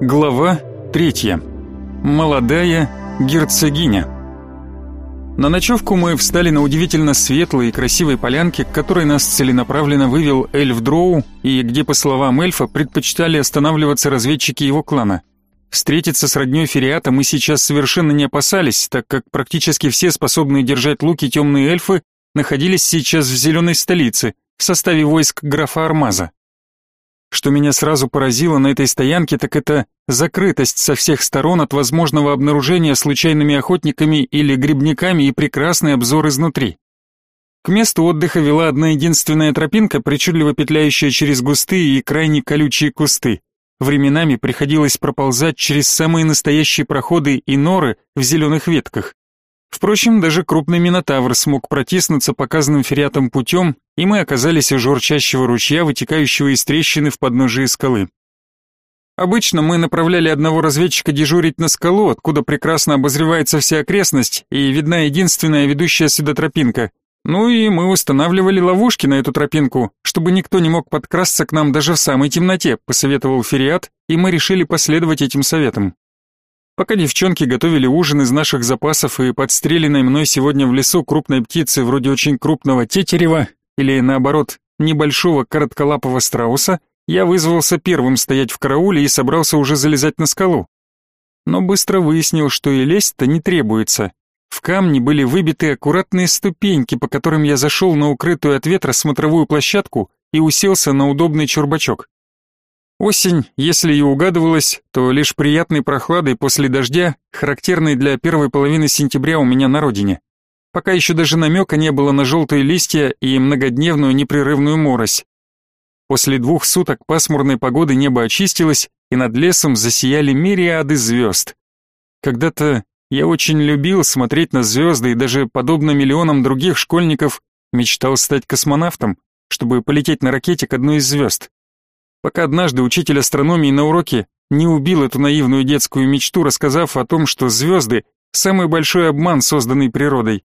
Глава третья. Молодая герцогиня. На ночевку мы встали на удивительно светлой и красивой полянке, к которой нас целенаправленно вывел эльф Дроу, и где, по словам эльфа, предпочитали останавливаться разведчики его клана. Встретиться с роднёй Фериата мы сейчас совершенно не опасались, так как практически все способные держать луки темные эльфы находились сейчас в зеленой столице, в составе войск графа Армаза. Что меня сразу поразило на этой стоянке, так это закрытость со всех сторон от возможного обнаружения случайными охотниками или грибниками и прекрасный обзор изнутри. К месту отдыха вела одна единственная тропинка, причудливо петляющая через густые и крайне колючие кусты. Временами приходилось проползать через самые настоящие проходы и норы в зеленых ветках. Впрочем, даже крупный минотавр смог протиснуться показанным фериатом путем, и мы оказались у журчащего ручья, вытекающего из трещины в подножии скалы. Обычно мы направляли одного разведчика дежурить на скалу, откуда прекрасно обозревается вся окрестность и видна единственная ведущая сюда тропинка. Ну и мы устанавливали ловушки на эту тропинку, чтобы никто не мог подкрасться к нам даже в самой темноте, посоветовал Фериат, и мы решили последовать этим советам. Пока девчонки готовили ужин из наших запасов и подстреленной мной сегодня в лесу крупной птицы вроде очень крупного тетерева или наоборот небольшого коротколапого страуса, я вызвался первым стоять в карауле и собрался уже залезать на скалу. Но быстро выяснил, что и лезть-то не требуется. В камне были выбиты аккуратные ступеньки, по которым я зашел на укрытую от ветра смотровую площадку и уселся на удобный чурбачок. Осень, если и угадывалась, то лишь приятной прохладой после дождя, характерной для первой половины сентября у меня на родине. Пока еще даже намека не было на желтые листья и многодневную непрерывную морось. После двух суток пасмурной погоды небо очистилось, и над лесом засияли мириады звезд. Когда-то я очень любил смотреть на звезды и даже, подобно миллионам других школьников, мечтал стать космонавтом, чтобы полететь на ракете к одной из звезд пока однажды учитель астрономии на уроке не убил эту наивную детскую мечту, рассказав о том, что звезды — самый большой обман, созданный природой.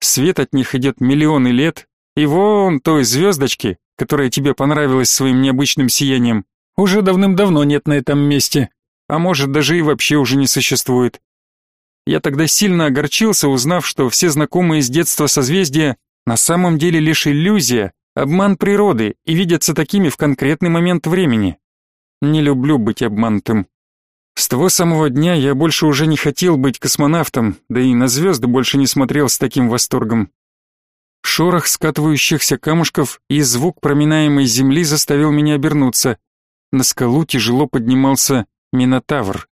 Свет от них идет миллионы лет, и вон той звездочки, которая тебе понравилась своим необычным сиянием, уже давным-давно нет на этом месте, а может даже и вообще уже не существует. Я тогда сильно огорчился, узнав, что все знакомые с детства созвездия на самом деле лишь иллюзия, Обман природы и видятся такими в конкретный момент времени. Не люблю быть обманутым. С того самого дня я больше уже не хотел быть космонавтом, да и на звезды больше не смотрел с таким восторгом. Шорох скатывающихся камушков и звук проминаемой земли заставил меня обернуться. На скалу тяжело поднимался Минотавр.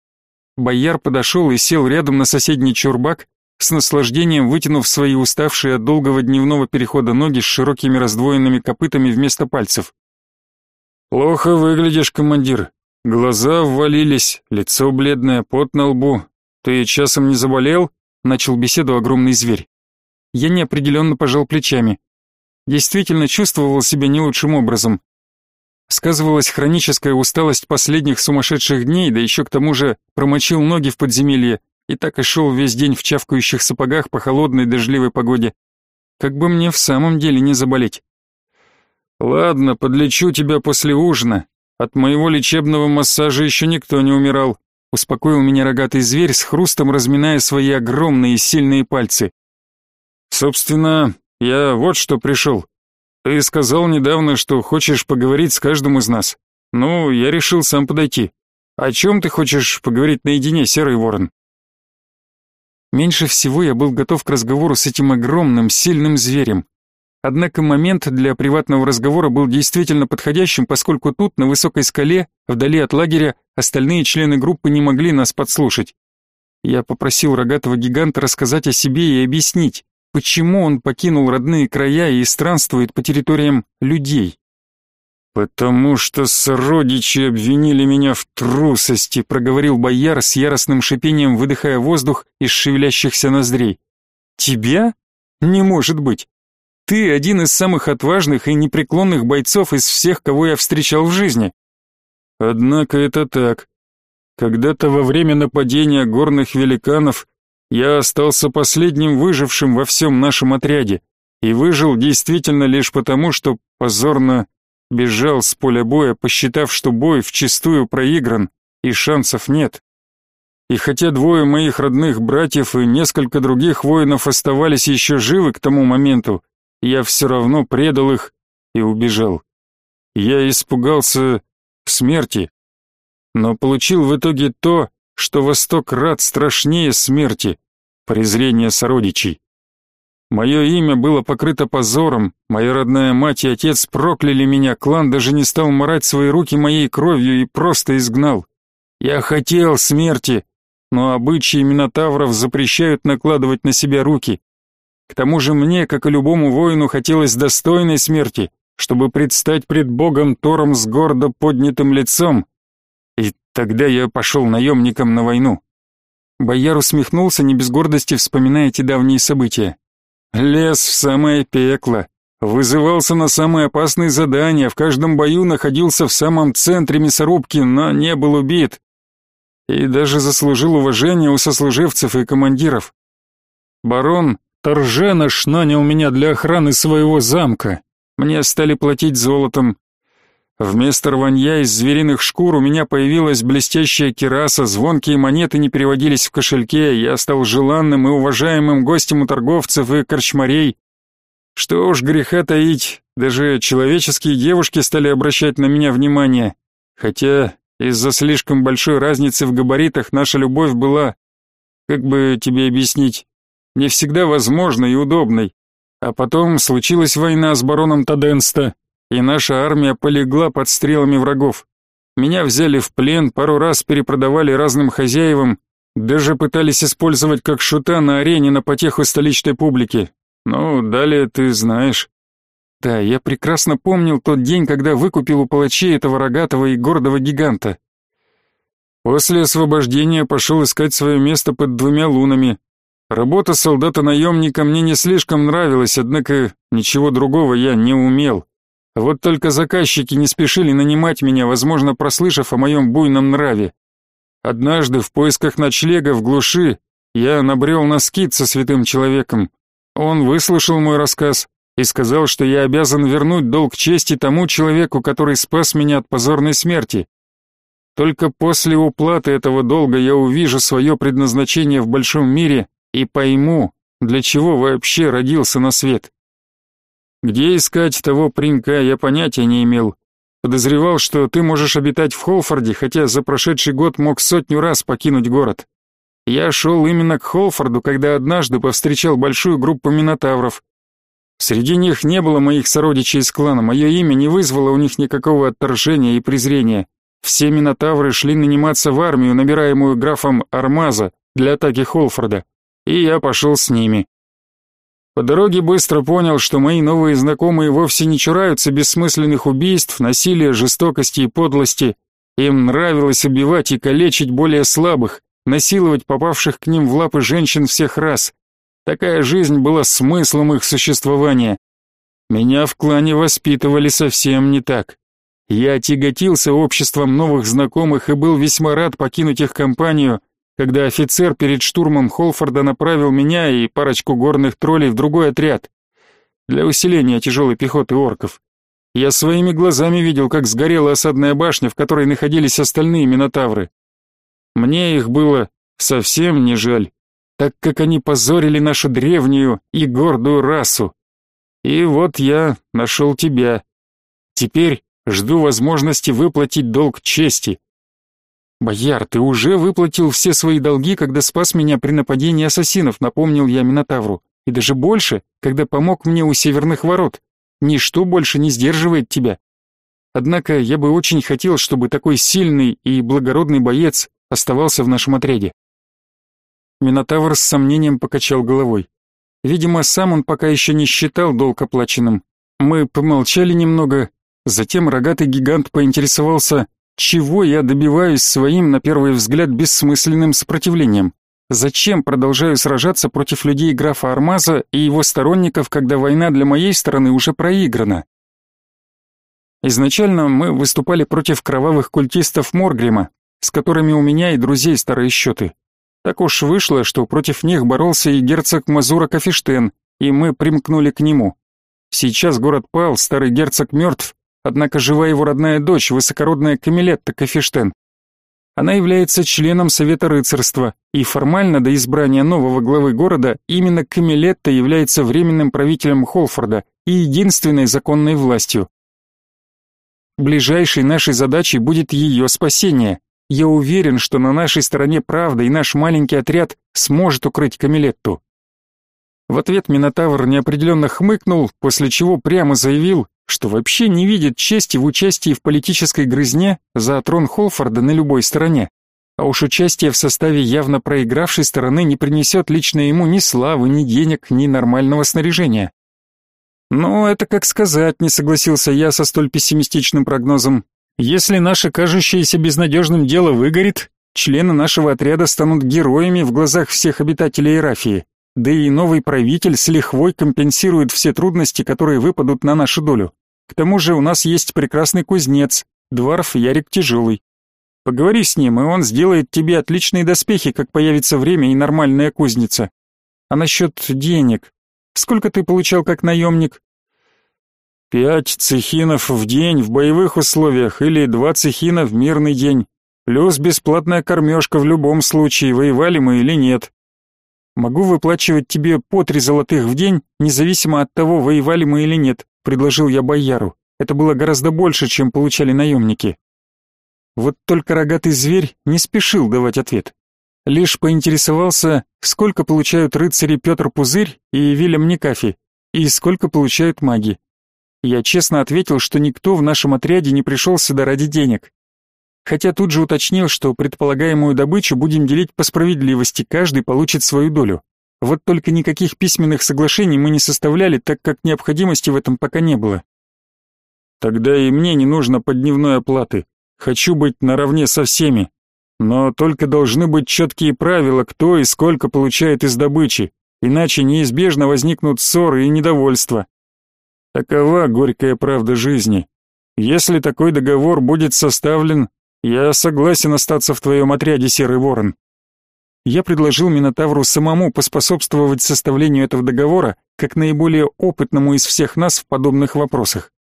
Бояр подошел и сел рядом на соседний чурбак, с наслаждением вытянув свои уставшие от долгого дневного перехода ноги с широкими раздвоенными копытами вместо пальцев. «Плохо выглядишь, командир. Глаза ввалились, лицо бледное, пот на лбу. Ты часом не заболел?» — начал беседу огромный зверь. Я неопределенно пожал плечами. Действительно чувствовал себя не лучшим образом. Сказывалась хроническая усталость последних сумасшедших дней, да еще к тому же промочил ноги в подземелье, и так и шел весь день в чавкающих сапогах по холодной дождливой погоде. Как бы мне в самом деле не заболеть. Ладно, подлечу тебя после ужина. От моего лечебного массажа еще никто не умирал. Успокоил меня рогатый зверь с хрустом разминая свои огромные сильные пальцы. Собственно, я вот что пришел. Ты сказал недавно, что хочешь поговорить с каждым из нас. Ну, я решил сам подойти. О чем ты хочешь поговорить наедине, Серый Ворон? Меньше всего я был готов к разговору с этим огромным, сильным зверем. Однако момент для приватного разговора был действительно подходящим, поскольку тут, на высокой скале, вдали от лагеря, остальные члены группы не могли нас подслушать. Я попросил рогатого гиганта рассказать о себе и объяснить, почему он покинул родные края и странствует по территориям людей. «Потому что сородичи обвинили меня в трусости», — проговорил бояр с яростным шипением, выдыхая воздух из шевелящихся ноздрей. «Тебя? Не может быть. Ты один из самых отважных и непреклонных бойцов из всех, кого я встречал в жизни». «Однако это так. Когда-то во время нападения горных великанов я остался последним выжившим во всем нашем отряде и выжил действительно лишь потому, что позорно бежал с поля боя, посчитав, что бой вчистую проигран, и шансов нет. И хотя двое моих родных братьев и несколько других воинов оставались еще живы к тому моменту, я все равно предал их и убежал. Я испугался смерти, но получил в итоге то, что во сто крат страшнее смерти — презрение сородичей. Мое имя было покрыто позором, моя родная мать и отец прокляли меня, клан даже не стал морать свои руки моей кровью и просто изгнал. Я хотел смерти, но обычаи Минотавров запрещают накладывать на себя руки. К тому же мне, как и любому воину, хотелось достойной смерти, чтобы предстать пред богом Тором с гордо поднятым лицом. И тогда я пошел наемником на войну. Бояр усмехнулся, не без гордости вспоминая эти давние события. Лез в самое пекло, вызывался на самые опасные задания, в каждом бою находился в самом центре мясорубки, но не был убит. И даже заслужил уважение у сослуживцев и командиров. Барон Торженыш нанял меня для охраны своего замка. Мне стали платить золотом, Вместо рванья из звериных шкур у меня появилась блестящая кираса, звонкие монеты не переводились в кошельке, я стал желанным и уважаемым гостем у торговцев и корчмарей. Что уж греха таить, даже человеческие девушки стали обращать на меня внимание, хотя из-за слишком большой разницы в габаритах наша любовь была, как бы тебе объяснить, не всегда возможной и удобной. А потом случилась война с бароном Таденста, и наша армия полегла под стрелами врагов. Меня взяли в плен, пару раз перепродавали разным хозяевам, даже пытались использовать как шута на арене на потеху столичной публики. Ну, далее ты знаешь. Да, я прекрасно помнил тот день, когда выкупил у палачей этого рогатого и гордого гиганта. После освобождения пошел искать свое место под двумя лунами. Работа солдата-наемника мне не слишком нравилась, однако ничего другого я не умел. Вот только заказчики не спешили нанимать меня, возможно, прослышав о моем буйном нраве. Однажды в поисках ночлега в глуши я набрел на скит со святым человеком. Он выслушал мой рассказ и сказал, что я обязан вернуть долг чести тому человеку, который спас меня от позорной смерти. Только после уплаты этого долга я увижу свое предназначение в большом мире и пойму, для чего вообще родился на свет. Где искать того паренька, я понятия не имел. Подозревал, что ты можешь обитать в Холфорде, хотя за прошедший год мог сотню раз покинуть город. Я шел именно к Холфорду, когда однажды повстречал большую группу минотавров. Среди них не было моих сородичей из клана, мое имя не вызвало у них никакого отторжения и презрения. Все минотавры шли наниматься в армию, набираемую графом Армаза для атаки Холфорда, и я пошел с ними. По дороге быстро понял, что мои новые знакомые вовсе не чураются бессмысленных убийств, насилия, жестокости и подлости. Им нравилось убивать и калечить более слабых, насиловать попавших к ним в лапы женщин всех рас. Такая жизнь была смыслом их существования. Меня в клане воспитывали совсем не так. Я тяготился обществом новых знакомых и был весьма рад покинуть их компанию, когда офицер перед штурмом Холфорда направил меня и парочку горных троллей в другой отряд для усиления тяжелой пехоты орков. Я своими глазами видел, как сгорела осадная башня, в которой находились остальные минотавры. Мне их было совсем не жаль, так как они позорили нашу древнюю и гордую расу. И вот я нашел тебя. Теперь жду возможности выплатить долг чести. «Бояр, ты уже выплатил все свои долги, когда спас меня при нападении ассасинов», напомнил я Минотавру. «И даже больше, когда помог мне у северных ворот. Ничто больше не сдерживает тебя. Однако я бы очень хотел, чтобы такой сильный и благородный боец оставался в нашем отряде». Минотавр с сомнением покачал головой. Видимо, сам он пока еще не считал долг оплаченным. Мы помолчали немного, затем рогатый гигант поинтересовался, чего я добиваюсь своим, на первый взгляд, бессмысленным сопротивлением? Зачем продолжаю сражаться против людей графа Армаза и его сторонников, когда война для моей стороны уже проиграна? Изначально мы выступали против кровавых культистов Моргрима, с которыми у меня и друзей старые счеты. Так уж вышло, что против них боролся и герцог Мазура Кафештен, и мы примкнули к нему. Сейчас город пал, старый герцог мертв, Однако жива его родная дочь, высокородная Камилетта Кафештен. Она является членом Совета рыцарства, и формально до избрания нового главы города именно Камилетта является временным правителем Холфорда и единственной законной властью. Ближайшей нашей задачей будет ее спасение. Я уверен, что на нашей стороне правда, и наш маленький отряд сможет укрыть Камилетту. В ответ Минотавр неопределенно хмыкнул, после чего прямо заявил, что вообще не видит чести в участии в политической грызне за трон Холфорда на любой стороне. А уж участие в составе явно проигравшей стороны не принесет лично ему ни славы, ни денег, ни нормального снаряжения. «Ну, это как сказать», — не согласился я со столь пессимистичным прогнозом. «Если наше кажущееся безнадежным дело выгорит, члены нашего отряда станут героями в глазах всех обитателей Эрафии. Да и новый правитель с лихвой компенсирует все трудности, которые выпадут на нашу долю. К тому же у нас есть прекрасный кузнец, дворф Ярик Тяжелый. Поговори с ним, и он сделает тебе отличные доспехи, как появится время и нормальная кузница. А насчет денег? Сколько ты получал как наемник?» «Пять цехинов в день в боевых условиях или два цехина в мирный день. Плюс бесплатная кормежка в любом случае, воевали мы или нет. Могу выплачивать тебе по три золотых в день, независимо от того, воевали мы или нет», — предложил я бояру. Это было гораздо больше, чем получали наемники. Вот только рогатый зверь не спешил давать ответ. Лишь поинтересовался, сколько получают рыцари Петр Пузырь и Вильям Никафи, и сколько получают маги. Я честно ответил, что никто в нашем отряде не пришел сюда ради денег. Хотя тут же уточнил, что предполагаемую добычу будем делить по справедливости, каждый получит свою долю. Вот только никаких письменных соглашений мы не составляли, так как необходимости в этом пока не было. Тогда и мне не нужно по дневной оплаты. Хочу быть наравне со всеми, но только должны быть четкие правила, кто и сколько получает из добычи, иначе неизбежно возникнут ссоры и недовольство. Такова горькая правда жизни. Если такой договор будет составлен, я согласен остаться в твоем отряде, Серый Ворон. Я предложил Минотавру самому поспособствовать составлению этого договора, как наиболее опытному из всех нас в подобных вопросах.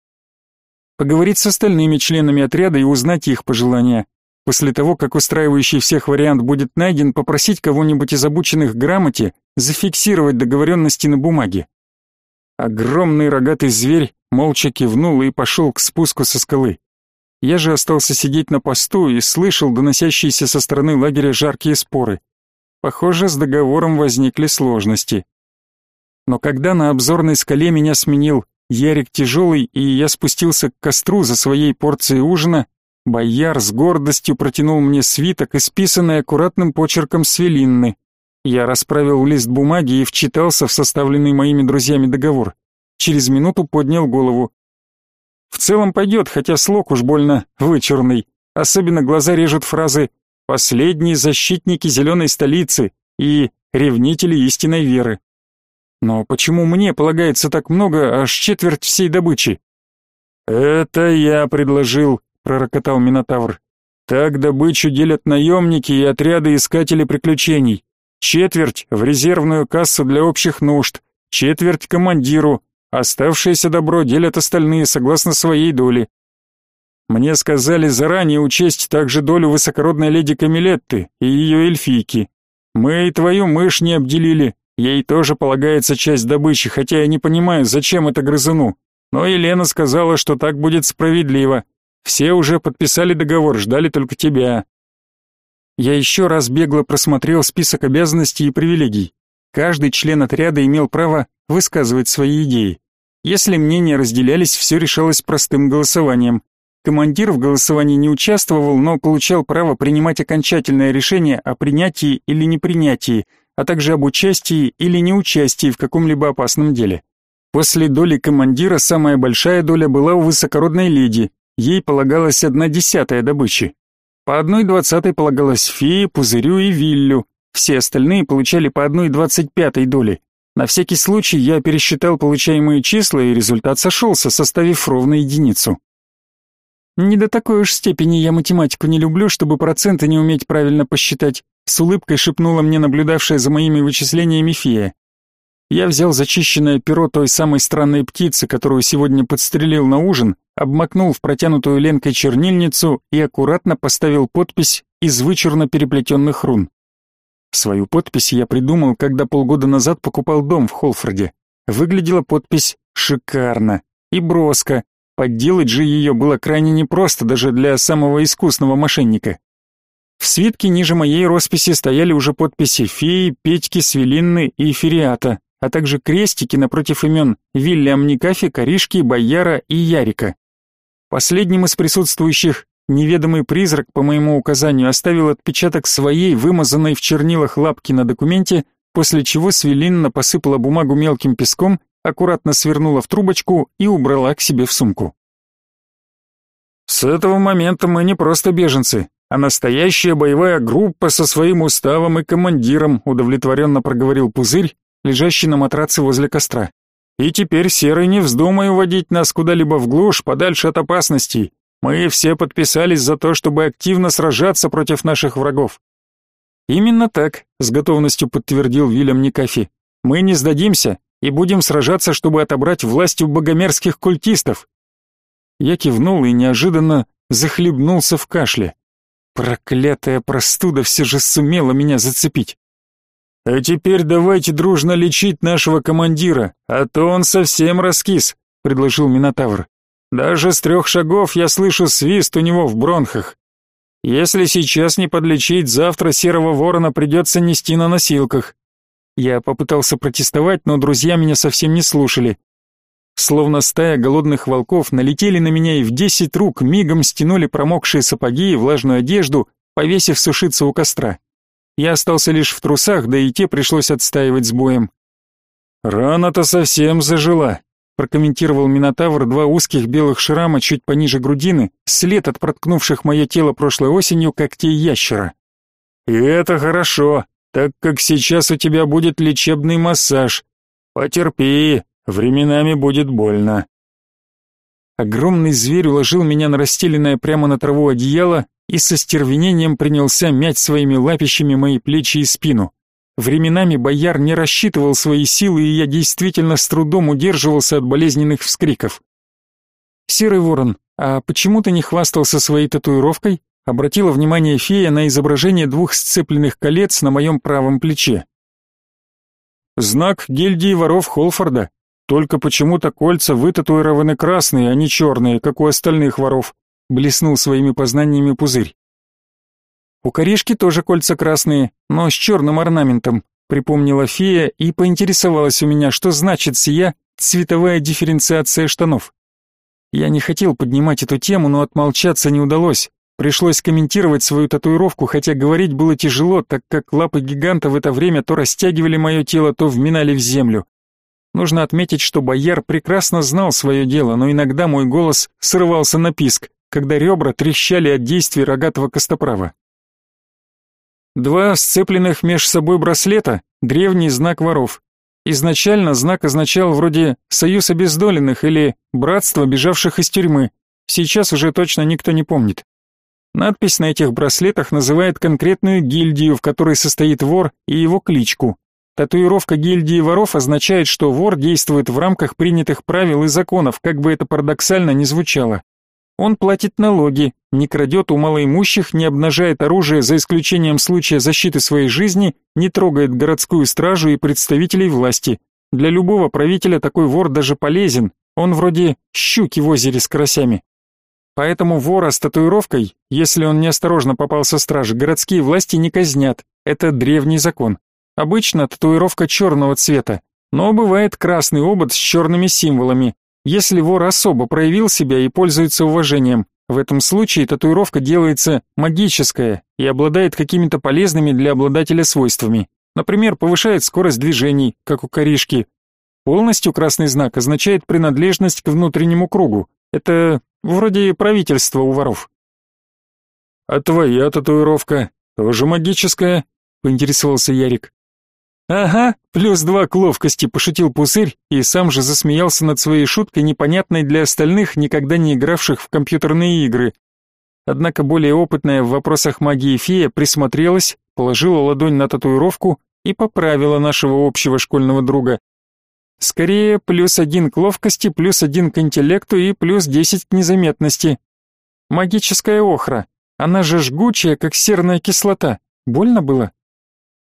Поговорить с остальными членами отряда и узнать их пожелания. После того, как устраивающий всех вариант будет найден, попросить кого-нибудь из обученных грамоте зафиксировать договоренности на бумаге. Огромный рогатый зверь молча кивнул и пошел к спуску со скалы. Я же остался сидеть на посту и слышал доносящиеся со стороны лагеря жаркие споры. Похоже, с договором возникли сложности. Но когда на обзорной скале меня сменил Ярик Тяжелый, и я спустился к костру за своей порцией ужина, Бояр с гордостью протянул мне свиток, исписанный аккуратным почерком Свелинны. Я расправил лист бумаги и вчитался в составленный моими друзьями договор. Через минуту поднял голову. В целом пойдет, хотя слог уж больно вычурный. Особенно глаза режут фразы «последние защитники зеленой столицы» и «ревнители истинной веры». Но почему мне полагается так много, аж четверть всей добычи? «Это я предложил», пророкотал Минотавр. Так добычу делят наемники и отряды искателей приключений. Четверть в резервную кассу для общих нужд, четверть командиру, оставшееся добро делят остальные согласно своей доле. Мне сказали заранее учесть также долю высокородной леди Камилетты и ее эльфийки. Мы и твою мышь не обделили, ей тоже полагается часть добычи, хотя я не понимаю, зачем это грызуну. Но Елена сказала, что так будет справедливо. Все уже подписали договор, ждали только тебя. Я еще раз бегло просмотрел список обязанностей и привилегий. Каждый член отряда имел право высказывать свои идеи. Если мнения разделялись, все решалось простым голосованием. Командир в голосовании не участвовал, но получал право принимать окончательное решение о принятии или непринятии, а также об участии или неучастии в каком-либо опасном деле. После доли командира самая большая доля была у высокородной леди, Ей полагалась одна десятая добычи. По одной двадцатой полагалось фее, пузырю и виллю. Все остальные получали по одной двадцать пятой доли. На всякий случай я пересчитал получаемые числа, и результат сошелся, составив ровно единицу. Не до такой уж степени я математику не люблю, чтобы проценты не уметь правильно посчитать, с улыбкой шепнула мне наблюдавшая за моими вычислениями фея. Я взял зачищенное перо той самой странной птицы, которую сегодня подстрелил на ужин, обмакнул в протянутую ленкой чернильницу и аккуратно поставил подпись из вычурно переплетенных рун. Свою подпись я придумал, когда полгода назад покупал дом в Холфорде. Выглядела подпись шикарно и броско. Подделать же ее было крайне непросто даже для самого искусного мошенника. В свитке ниже моей росписи стояли уже подписи Феи, Петьки, Свелинны и Фериата, а также крестики напротив имен Вильям Никафи, Коришки, Бояра и Ярика. Последним из присутствующих неведомый призрак по моему указанию оставил отпечаток своей вымазанной в чернилах лапки на документе, после чего Свелинна посыпала бумагу мелким песком, аккуратно свернула в трубочку и убрала к себе в сумку. С этого момента мы не просто беженцы, а настоящая боевая группа со своим уставом и командиром, удовлетворенно проговорил Пузырь, лежащий на матраце возле костра. И теперь, Серый, не вздумай уводить нас куда-либо в глушь, подальше от опасностей. Мы все подписались за то, чтобы активно сражаться против наших врагов. Именно так, с готовностью подтвердил Вильям Никафи. Мы не сдадимся и будем сражаться, чтобы отобрать власть у богомерзких культистов. Я кивнул и неожиданно захлебнулся в кашле. Проклятая простуда все же сумела меня зацепить. А теперь давайте дружно лечить нашего командира, а то он совсем раскис, предложил Минотавр. Даже с трех шагов я слышу свист у него в бронхах. Если сейчас не подлечить, завтра серого ворона придется нести на носилках. Я попытался протестовать, но друзья меня совсем не слушали. Словно стая голодных волков налетели на меня и в десять рук мигом стянули промокшие сапоги и влажную одежду, повесив сушиться у костра. Я остался лишь в трусах, да и те пришлось отстаивать с боем. «Рана-то совсем зажила», — прокомментировал Минотавр два узких белых шрама чуть пониже грудины, след от проткнувших мое тело прошлой осенью когтей ящера. «И это хорошо, так как сейчас у тебя будет лечебный массаж. Потерпи, временами будет больно». Огромный зверь уложил меня на расстеленное прямо на траву одеяло и со стервенением принялся мять своими лапищами мои плечи и спину. Временами бояр не рассчитывал свои силы, и я действительно с трудом удерживался от болезненных вскриков. «Серый ворон, а почему ты не хвастался своей татуировкой?» Обратила внимание фея на изображение двух сцепленных колец на моем правом плече. «Знак гильдии воров Холфорда. Только почему-то кольца вытатуированы красные, а не черные, как у остальных воров блеснул своими познаниями пузырь. У корешки тоже кольца красные, но с черным орнаментом, припомнила фея и поинтересовалась у меня, что значит сия цветовая дифференциация штанов. Я не хотел поднимать эту тему, но отмолчаться не удалось. Пришлось комментировать свою татуировку, хотя говорить было тяжело, так как лапы гиганта в это время то растягивали мое тело, то вминали в землю. Нужно отметить, что бояр прекрасно знал свое дело, но иногда мой голос срывался на писк когда ребра трещали от действий рогатого костоправа. Два сцепленных меж собой браслета — древний знак воров. Изначально знак означал вроде «союз обездоленных» или «братство бежавших из тюрьмы». Сейчас уже точно никто не помнит. Надпись на этих браслетах называет конкретную гильдию, в которой состоит вор и его кличку. Татуировка гильдии воров означает, что вор действует в рамках принятых правил и законов, как бы это парадоксально ни звучало. Он платит налоги, не крадет у малоимущих, не обнажает оружие за исключением случая защиты своей жизни, не трогает городскую стражу и представителей власти. Для любого правителя такой вор даже полезен, он вроде щуки в озере с карасями. Поэтому вора с татуировкой, если он неосторожно попал со стражи, городские власти не казнят, это древний закон. Обычно татуировка черного цвета, но бывает красный обод с черными символами, если вор особо проявил себя и пользуется уважением, в этом случае татуировка делается магическая и обладает какими-то полезными для обладателя свойствами. Например, повышает скорость движений, как у коришки. Полностью красный знак означает принадлежность к внутреннему кругу. Это вроде правительства у воров. А твоя татуировка тоже магическая? поинтересовался Ярик. «Ага, плюс два к ловкости», — пошутил Пузырь и сам же засмеялся над своей шуткой, непонятной для остальных, никогда не игравших в компьютерные игры. Однако более опытная в вопросах магии фея присмотрелась, положила ладонь на татуировку и поправила нашего общего школьного друга, Скорее, плюс один к ловкости, плюс один к интеллекту и плюс десять к незаметности. Магическая охра. Она же жгучая, как серная кислота. Больно было?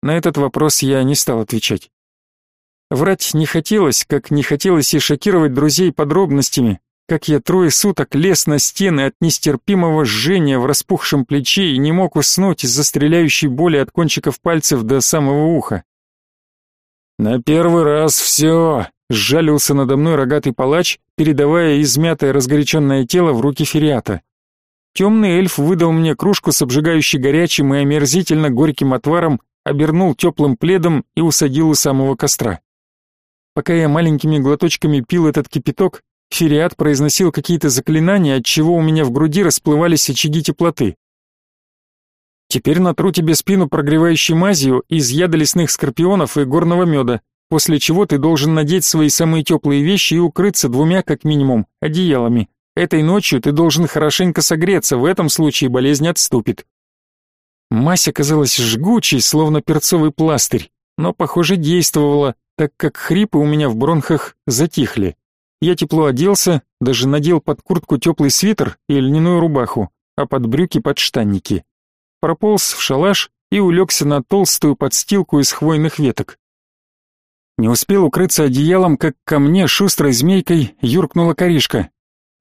На этот вопрос я не стал отвечать. Врать не хотелось, как не хотелось и шокировать друзей подробностями, как я трое суток лез на стены от нестерпимого жжения в распухшем плече и не мог уснуть из-за стреляющей боли от кончиков пальцев до самого уха. «На первый раз все!» — сжалился надо мной рогатый палач, передавая измятое разгоряченное тело в руки Фериата. Темный эльф выдал мне кружку с обжигающей горячим и омерзительно горьким отваром, обернул теплым пледом и усадил у самого костра. Пока я маленькими глоточками пил этот кипяток, Фериат произносил какие-то заклинания, от чего у меня в груди расплывались очаги теплоты. Теперь натру тебе спину прогревающей мазью из яда лесных скорпионов и горного меда, после чего ты должен надеть свои самые теплые вещи и укрыться двумя, как минимум, одеялами. Этой ночью ты должен хорошенько согреться, в этом случае болезнь отступит. Мазь оказалась жгучей, словно перцовый пластырь, но, похоже, действовала, так как хрипы у меня в бронхах затихли. Я тепло оделся, даже надел под куртку теплый свитер и льняную рубаху, а под брюки подштанники прополз в шалаш и улегся на толстую подстилку из хвойных веток. Не успел укрыться одеялом, как ко мне шустрой змейкой юркнула коришка.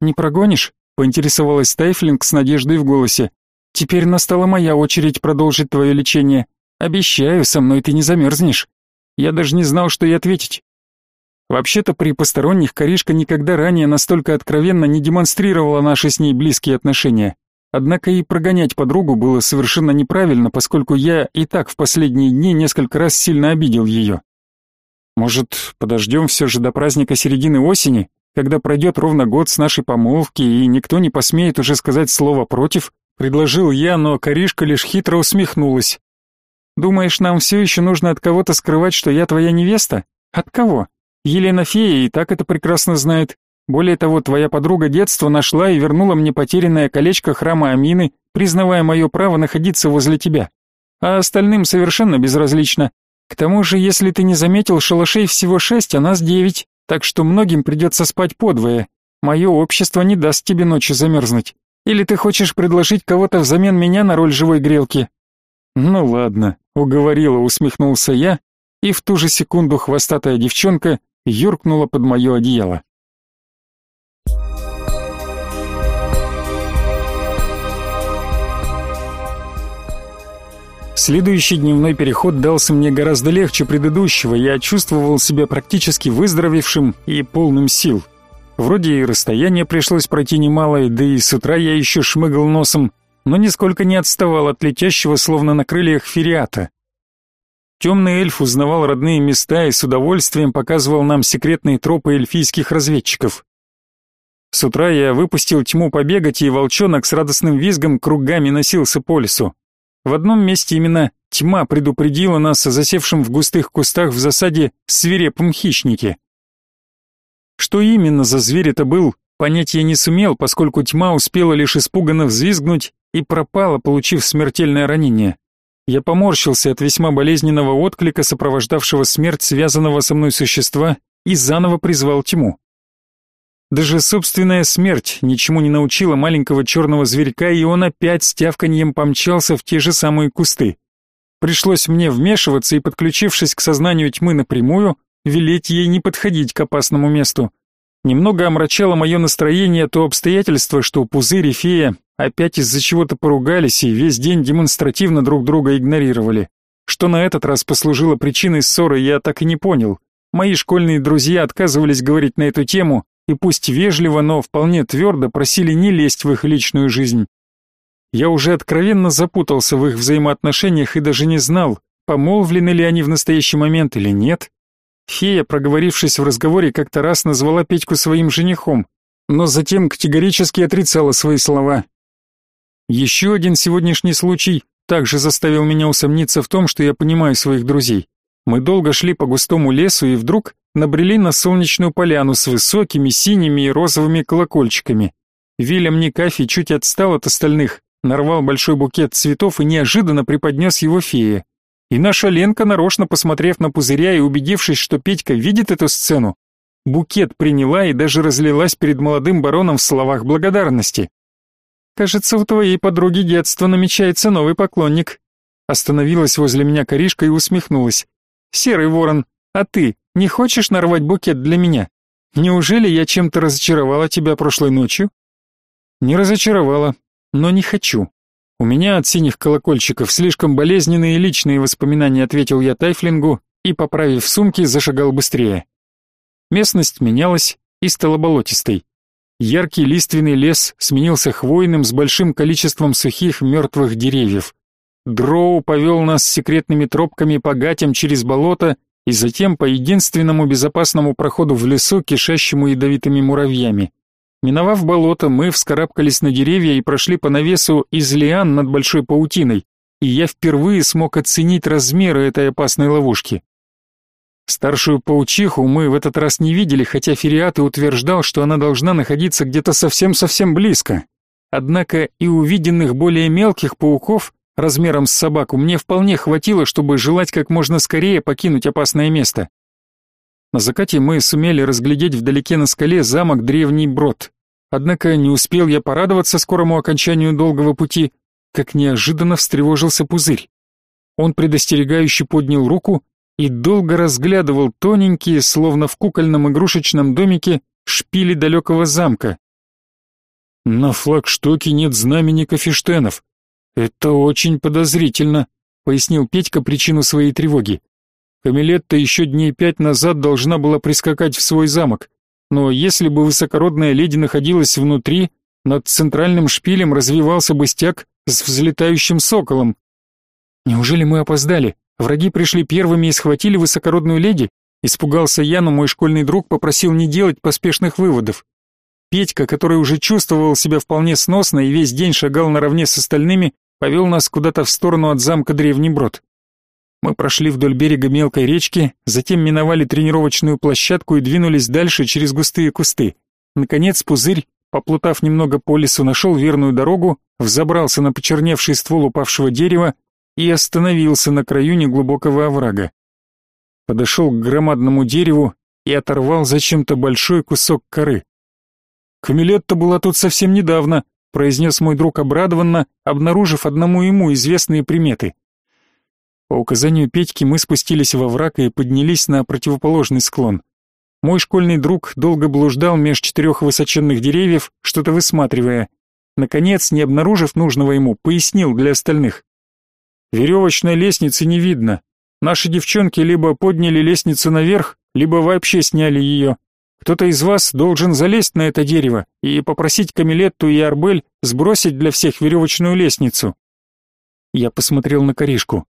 «Не прогонишь?» — поинтересовалась Тайфлинг с надеждой в голосе. «Теперь настала моя очередь продолжить твое лечение. Обещаю, со мной ты не замерзнешь». Я даже не знал, что ей ответить. Вообще-то при посторонних Коришка никогда ранее настолько откровенно не демонстрировала наши с ней близкие отношения. Однако и прогонять подругу было совершенно неправильно, поскольку я и так в последние дни несколько раз сильно обидел ее. Может, подождем все же до праздника середины осени, когда пройдет ровно год с нашей помолвки, и никто не посмеет уже сказать слово против, предложил я, но Коришка лишь хитро усмехнулась. Думаешь, нам все еще нужно от кого-то скрывать, что я твоя невеста? От кого? Елена Фея и так это прекрасно знает. Более того, твоя подруга детства нашла и вернула мне потерянное колечко храма Амины, признавая мое право находиться возле тебя. А остальным совершенно безразлично. К тому же, если ты не заметил, шалашей всего шесть, а нас девять, так что многим придется спать подвое. Мое общество не даст тебе ночью замерзнуть. Или ты хочешь предложить кого-то взамен меня на роль живой грелки?» «Ну ладно», — уговорила, усмехнулся я, и в ту же секунду хвостатая девчонка юркнула под мое одеяло. Следующий дневной переход дался мне гораздо легче предыдущего, я чувствовал себя практически выздоровевшим и полным сил. Вроде и расстояние пришлось пройти немалое, да и с утра я еще шмыгал носом, но нисколько не отставал от летящего, словно на крыльях фериата. Темный эльф узнавал родные места и с удовольствием показывал нам секретные тропы эльфийских разведчиков. С утра я выпустил тьму побегать, и волчонок с радостным визгом кругами носился по лесу. В одном месте именно тьма предупредила нас о засевшем в густых кустах в засаде свирепом хищнике. Что именно за зверь это был, понять я не сумел, поскольку тьма успела лишь испуганно взвизгнуть и пропала, получив смертельное ранение. Я поморщился от весьма болезненного отклика, сопровождавшего смерть связанного со мной существа, и заново призвал тьму. Даже собственная смерть ничему не научила маленького черного зверька, и он опять с тявканьем помчался в те же самые кусты. Пришлось мне вмешиваться и, подключившись к сознанию тьмы напрямую, велеть ей не подходить к опасному месту. Немного омрачало мое настроение то обстоятельство, что Пузырь и Фея опять из-за чего-то поругались и весь день демонстративно друг друга игнорировали. Что на этот раз послужило причиной ссоры, я так и не понял. Мои школьные друзья отказывались говорить на эту тему, и пусть вежливо, но вполне твердо просили не лезть в их личную жизнь. Я уже откровенно запутался в их взаимоотношениях и даже не знал, помолвлены ли они в настоящий момент или нет. Фея, проговорившись в разговоре, как-то раз назвала Петьку своим женихом, но затем категорически отрицала свои слова. Еще один сегодняшний случай также заставил меня усомниться в том, что я понимаю своих друзей. Мы долго шли по густому лесу и вдруг набрели на солнечную поляну с высокими синими и розовыми колокольчиками. Вильям Никафи чуть отстал от остальных, нарвал большой букет цветов и неожиданно преподнес его фее. И наша Ленка, нарочно посмотрев на пузыря и убедившись, что Петька видит эту сцену, букет приняла и даже разлилась перед молодым бароном в словах благодарности. «Кажется, у твоей подруги детства намечается новый поклонник». Остановилась возле меня Коришка и усмехнулась. «Серый ворон, а ты не хочешь нарвать букет для меня? Неужели я чем-то разочаровала тебя прошлой ночью?» «Не разочаровала, но не хочу. У меня от синих колокольчиков слишком болезненные личные воспоминания», ответил я Тайфлингу и, поправив сумки, зашагал быстрее. Местность менялась и стала болотистой. Яркий лиственный лес сменился хвойным с большим количеством сухих мертвых деревьев. Дроу повел нас секретными тропками по гатям через болото и затем по единственному безопасному проходу в лесу, кишащему ядовитыми муравьями. Миновав болото, мы вскарабкались на деревья и прошли по навесу из лиан над большой паутиной, и я впервые смог оценить размеры этой опасной ловушки. Старшую паучиху мы в этот раз не видели, хотя Фериат и утверждал, что она должна находиться где-то совсем-совсем близко. Однако и увиденных более мелких пауков размером с собаку мне вполне хватило, чтобы желать как можно скорее покинуть опасное место. На закате мы сумели разглядеть вдалеке на скале замок Древний Брод. Однако не успел я порадоваться скорому окончанию долгого пути, как неожиданно встревожился пузырь. Он предостерегающе поднял руку, и долго разглядывал тоненькие, словно в кукольном игрушечном домике, шпили далекого замка. На флагштоке нет знамени Кафештенов. Это очень подозрительно, пояснил Петька причину своей тревоги. Камилетта еще дней пять назад должна была прискакать в свой замок, но если бы высокородная леди находилась внутри, над центральным шпилем развивался бы стяг с взлетающим соколом. Неужели мы опоздали? Враги пришли первыми и схватили высокородную леди. Испугался я, но мой школьный друг попросил не делать поспешных выводов. Петька, который уже чувствовал себя вполне сносно и весь день шагал наравне с остальными, повел нас куда-то в сторону от замка Древний Брод. Мы прошли вдоль берега мелкой речки, затем миновали тренировочную площадку и двинулись дальше через густые кусты. Наконец пузырь, поплутав немного по лесу, нашел верную дорогу, взобрался на почерневший ствол упавшего дерева и остановился на краю неглубокого оврага. Подошел к громадному дереву и оторвал зачем-то большой кусок коры. «Камилетта была тут совсем недавно», — произнес мой друг обрадованно, обнаружив одному ему известные приметы. По указанию Петьки мы спустились во враг и поднялись на противоположный склон. Мой школьный друг долго блуждал меж четырех высоченных деревьев, что-то высматривая. Наконец, не обнаружив нужного ему, пояснил для остальных. Веревочной лестницы не видно. Наши девчонки либо подняли лестницу наверх, либо вообще сняли ее. Кто-то из вас должен залезть на это дерево и попросить Камилетту и Арбель сбросить для всех веревочную лестницу. Я посмотрел на коришку.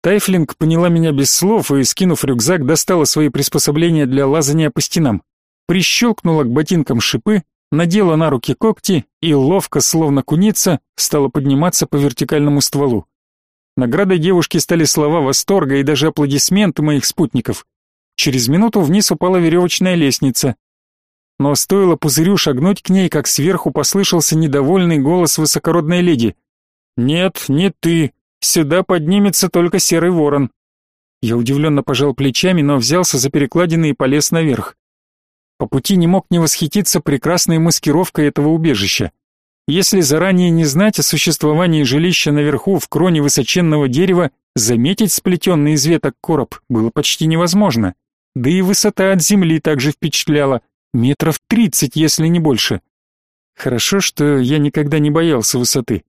Тайфлинг поняла меня без слов и, скинув рюкзак, достала свои приспособления для лазания по стенам. Прищелкнула к ботинкам шипы, надела на руки когти и ловко, словно куница, стала подниматься по вертикальному стволу. Наградой девушки стали слова восторга и даже аплодисменты моих спутников. Через минуту вниз упала веревочная лестница. Но стоило пузырю шагнуть к ней, как сверху послышался недовольный голос высокородной леди. «Нет, не ты. Сюда поднимется только серый ворон». Я удивленно пожал плечами, но взялся за перекладины и полез наверх. По пути не мог не восхититься прекрасной маскировкой этого убежища. Если заранее не знать о существовании жилища наверху в кроне высоченного дерева, заметить сплетенный из веток короб было почти невозможно. Да и высота от земли также впечатляла, метров тридцать, если не больше. Хорошо, что я никогда не боялся высоты.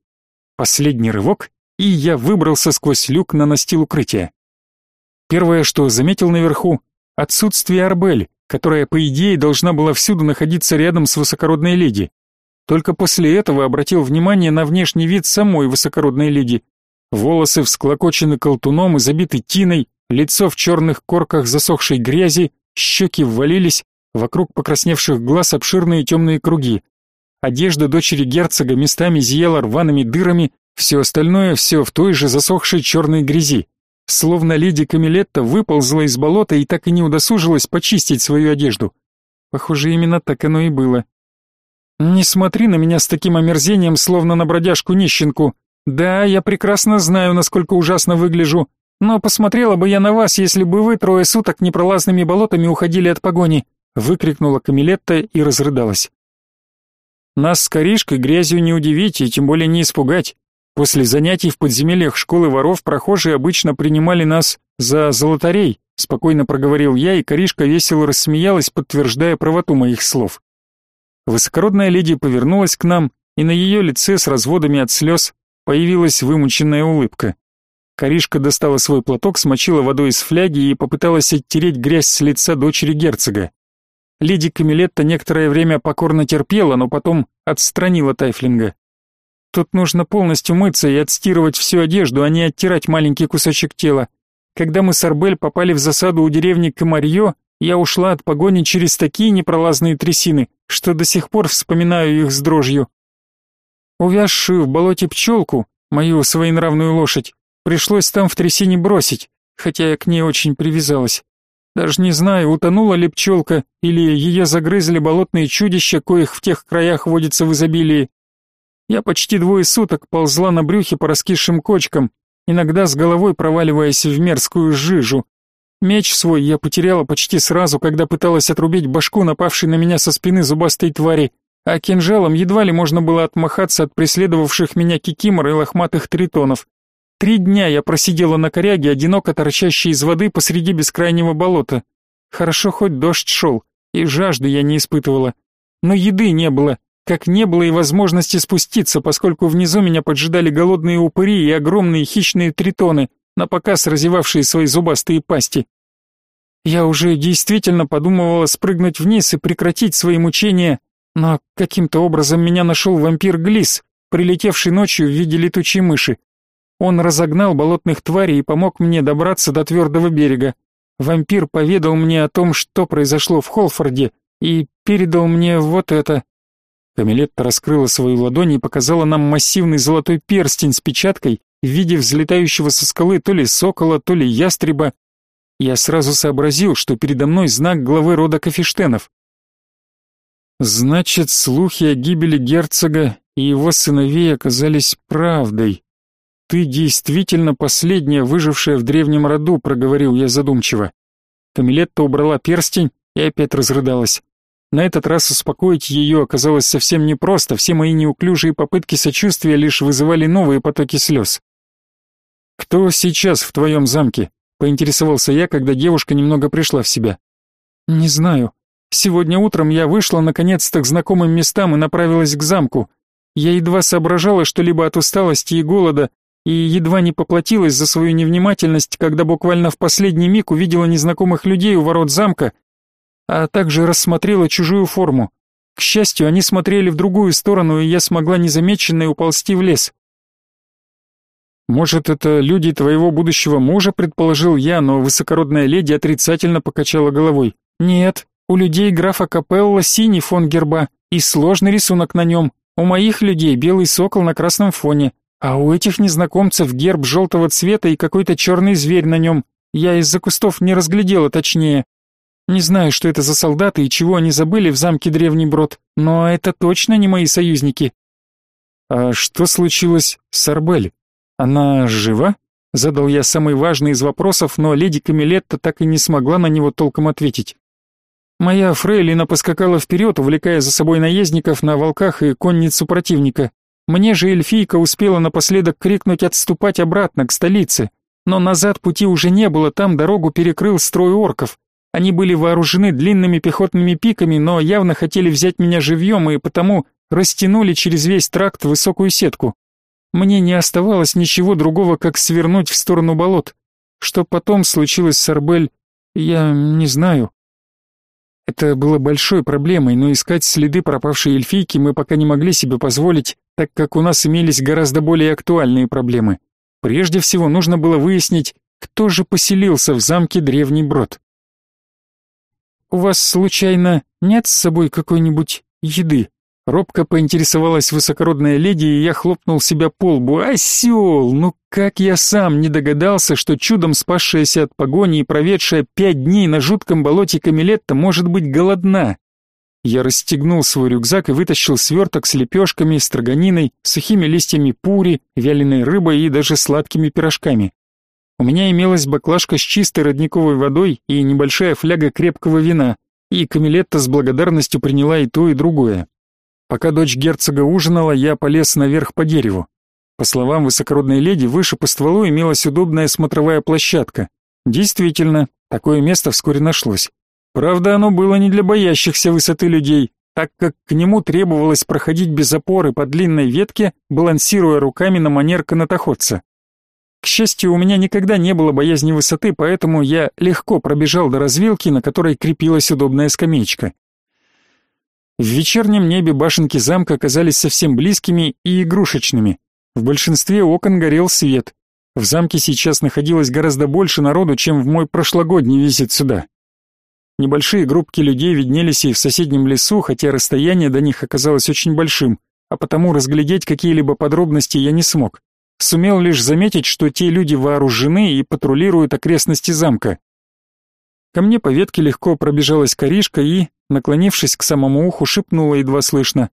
Последний рывок, и я выбрался сквозь люк на настил укрытия. Первое, что заметил наверху, отсутствие Арбель, которая, по идее, должна была всюду находиться рядом с высокородной леди. Только после этого обратил внимание на внешний вид самой высокородной леди. Волосы всклокочены колтуном и забиты тиной, лицо в черных корках засохшей грязи, щеки ввалились, вокруг покрасневших глаз обширные темные круги. Одежда дочери герцога местами зияла рваными дырами, все остальное все в той же засохшей черной грязи. Словно леди Камилетта выползла из болота и так и не удосужилась почистить свою одежду. Похоже, именно так оно и было. «Не смотри на меня с таким омерзением, словно на бродяжку-нищенку. Да, я прекрасно знаю, насколько ужасно выгляжу, Но посмотрела бы я на вас, если бы вы трое суток непролазными болотами уходили от погони, выкрикнула Камилетта и разрыдалась. Нас с Коришкой грязью не удивить и тем более не испугать. После занятий в подземельях школы воров прохожие обычно принимали нас за золотарей, спокойно проговорил я, и Коришка весело рассмеялась, подтверждая правоту моих слов. Высокородная леди повернулась к нам, и на ее лице с разводами от слез появилась вымученная улыбка. Коришка достала свой платок, смочила водой из фляги и попыталась оттереть грязь с лица дочери герцога. Леди Камилетта некоторое время покорно терпела, но потом отстранила Тайфлинга. Тут нужно полностью мыться и отстирывать всю одежду, а не оттирать маленький кусочек тела. Когда мы с Арбель попали в засаду у деревни Комарье, я ушла от погони через такие непролазные трясины, что до сих пор вспоминаю их с дрожью. Увязшую в болоте пчелку, мою своенравную лошадь, Пришлось там в трясине бросить, хотя я к ней очень привязалась. Даже не знаю, утонула ли пчелка, или ее загрызли болотные чудища, коих в тех краях водится в изобилии. Я почти двое суток ползла на брюхе по раскисшим кочкам, иногда с головой проваливаясь в мерзкую жижу. Меч свой я потеряла почти сразу, когда пыталась отрубить башку напавшей на меня со спины зубастой твари, а кинжалом едва ли можно было отмахаться от преследовавших меня кикимор и лохматых тритонов. Три дня я просидела на коряге, одиноко торчащей из воды посреди бескрайнего болота. Хорошо хоть дождь шел, и жажды я не испытывала. Но еды не было, как не было и возможности спуститься, поскольку внизу меня поджидали голодные упыри и огромные хищные тритоны, напоказ разевавшие свои зубастые пасти. Я уже действительно подумывала спрыгнуть вниз и прекратить свои мучения, но каким-то образом меня нашел вампир Глис, прилетевший ночью в виде летучей мыши. Он разогнал болотных тварей и помог мне добраться до твердого берега. Вампир поведал мне о том, что произошло в Холфорде, и передал мне вот это. Камилетта раскрыла свою ладонь и показала нам массивный золотой перстень с печаткой в виде взлетающего со скалы то ли сокола, то ли ястреба. Я сразу сообразил, что передо мной знак главы рода Кафештенов. Значит, слухи о гибели герцога и его сыновей оказались правдой. «Ты действительно последняя, выжившая в древнем роду», — проговорил я задумчиво. Камилетта убрала перстень и опять разрыдалась. На этот раз успокоить ее оказалось совсем непросто, все мои неуклюжие попытки сочувствия лишь вызывали новые потоки слез. «Кто сейчас в твоем замке?» — поинтересовался я, когда девушка немного пришла в себя. «Не знаю. Сегодня утром я вышла наконец-то к знакомым местам и направилась к замку. Я едва соображала что-либо от усталости и голода, и едва не поплатилась за свою невнимательность, когда буквально в последний миг увидела незнакомых людей у ворот замка, а также рассмотрела чужую форму. К счастью, они смотрели в другую сторону, и я смогла незамеченной уползти в лес. «Может, это люди твоего будущего мужа?» — предположил я, но высокородная леди отрицательно покачала головой. «Нет, у людей графа Капелла синий фон герба и сложный рисунок на нем. У моих людей белый сокол на красном фоне. А у этих незнакомцев герб желтого цвета и какой-то черный зверь на нем. Я из-за кустов не разглядела точнее. Не знаю, что это за солдаты и чего они забыли в замке Древний Брод, но это точно не мои союзники. А что случилось с Арбель? Она жива? Задал я самый важный из вопросов, но леди Камилетта так и не смогла на него толком ответить. Моя фрейлина поскакала вперед, увлекая за собой наездников на волках и конницу противника. Мне же эльфийка успела напоследок крикнуть отступать обратно к столице, но назад пути уже не было, там дорогу перекрыл строй орков. Они были вооружены длинными пехотными пиками, но явно хотели взять меня живьем и потому растянули через весь тракт высокую сетку. Мне не оставалось ничего другого, как свернуть в сторону болот. Что потом случилось с Арбель, я не знаю. Это было большой проблемой, но искать следы пропавшей эльфийки мы пока не могли себе позволить, так как у нас имелись гораздо более актуальные проблемы. Прежде всего нужно было выяснить, кто же поселился в замке Древний Брод. «У вас, случайно, нет с собой какой-нибудь еды?» Робко поинтересовалась высокородная леди, и я хлопнул себя по лбу. «Осел! Ну как я сам не догадался, что чудом спасшаяся от погони и проведшая пять дней на жутком болоте Камилетта может быть голодна?» Я расстегнул свой рюкзак и вытащил сверток с лепешками, строганиной, сухими листьями пури, вяленой рыбой и даже сладкими пирожками. У меня имелась баклажка с чистой родниковой водой и небольшая фляга крепкого вина, и Камилетта с благодарностью приняла и то, и другое. Пока дочь герцога ужинала, я полез наверх по дереву. По словам высокородной леди, выше по стволу имелась удобная смотровая площадка. Действительно, такое место вскоре нашлось. Правда, оно было не для боящихся высоты людей, так как к нему требовалось проходить без опоры по длинной ветке, балансируя руками на манер канатоходца. К счастью, у меня никогда не было боязни высоты, поэтому я легко пробежал до развилки, на которой крепилась удобная скамеечка. В вечернем небе башенки замка оказались совсем близкими и игрушечными. В большинстве окон горел свет. В замке сейчас находилось гораздо больше народу, чем в мой прошлогодний визит сюда. Небольшие группки людей виднелись и в соседнем лесу, хотя расстояние до них оказалось очень большим, а потому разглядеть какие-либо подробности я не смог. Сумел лишь заметить, что те люди вооружены и патрулируют окрестности замка. Ко мне по ветке легко пробежалась коришка и, наклонившись к самому уху, шепнула едва слышно.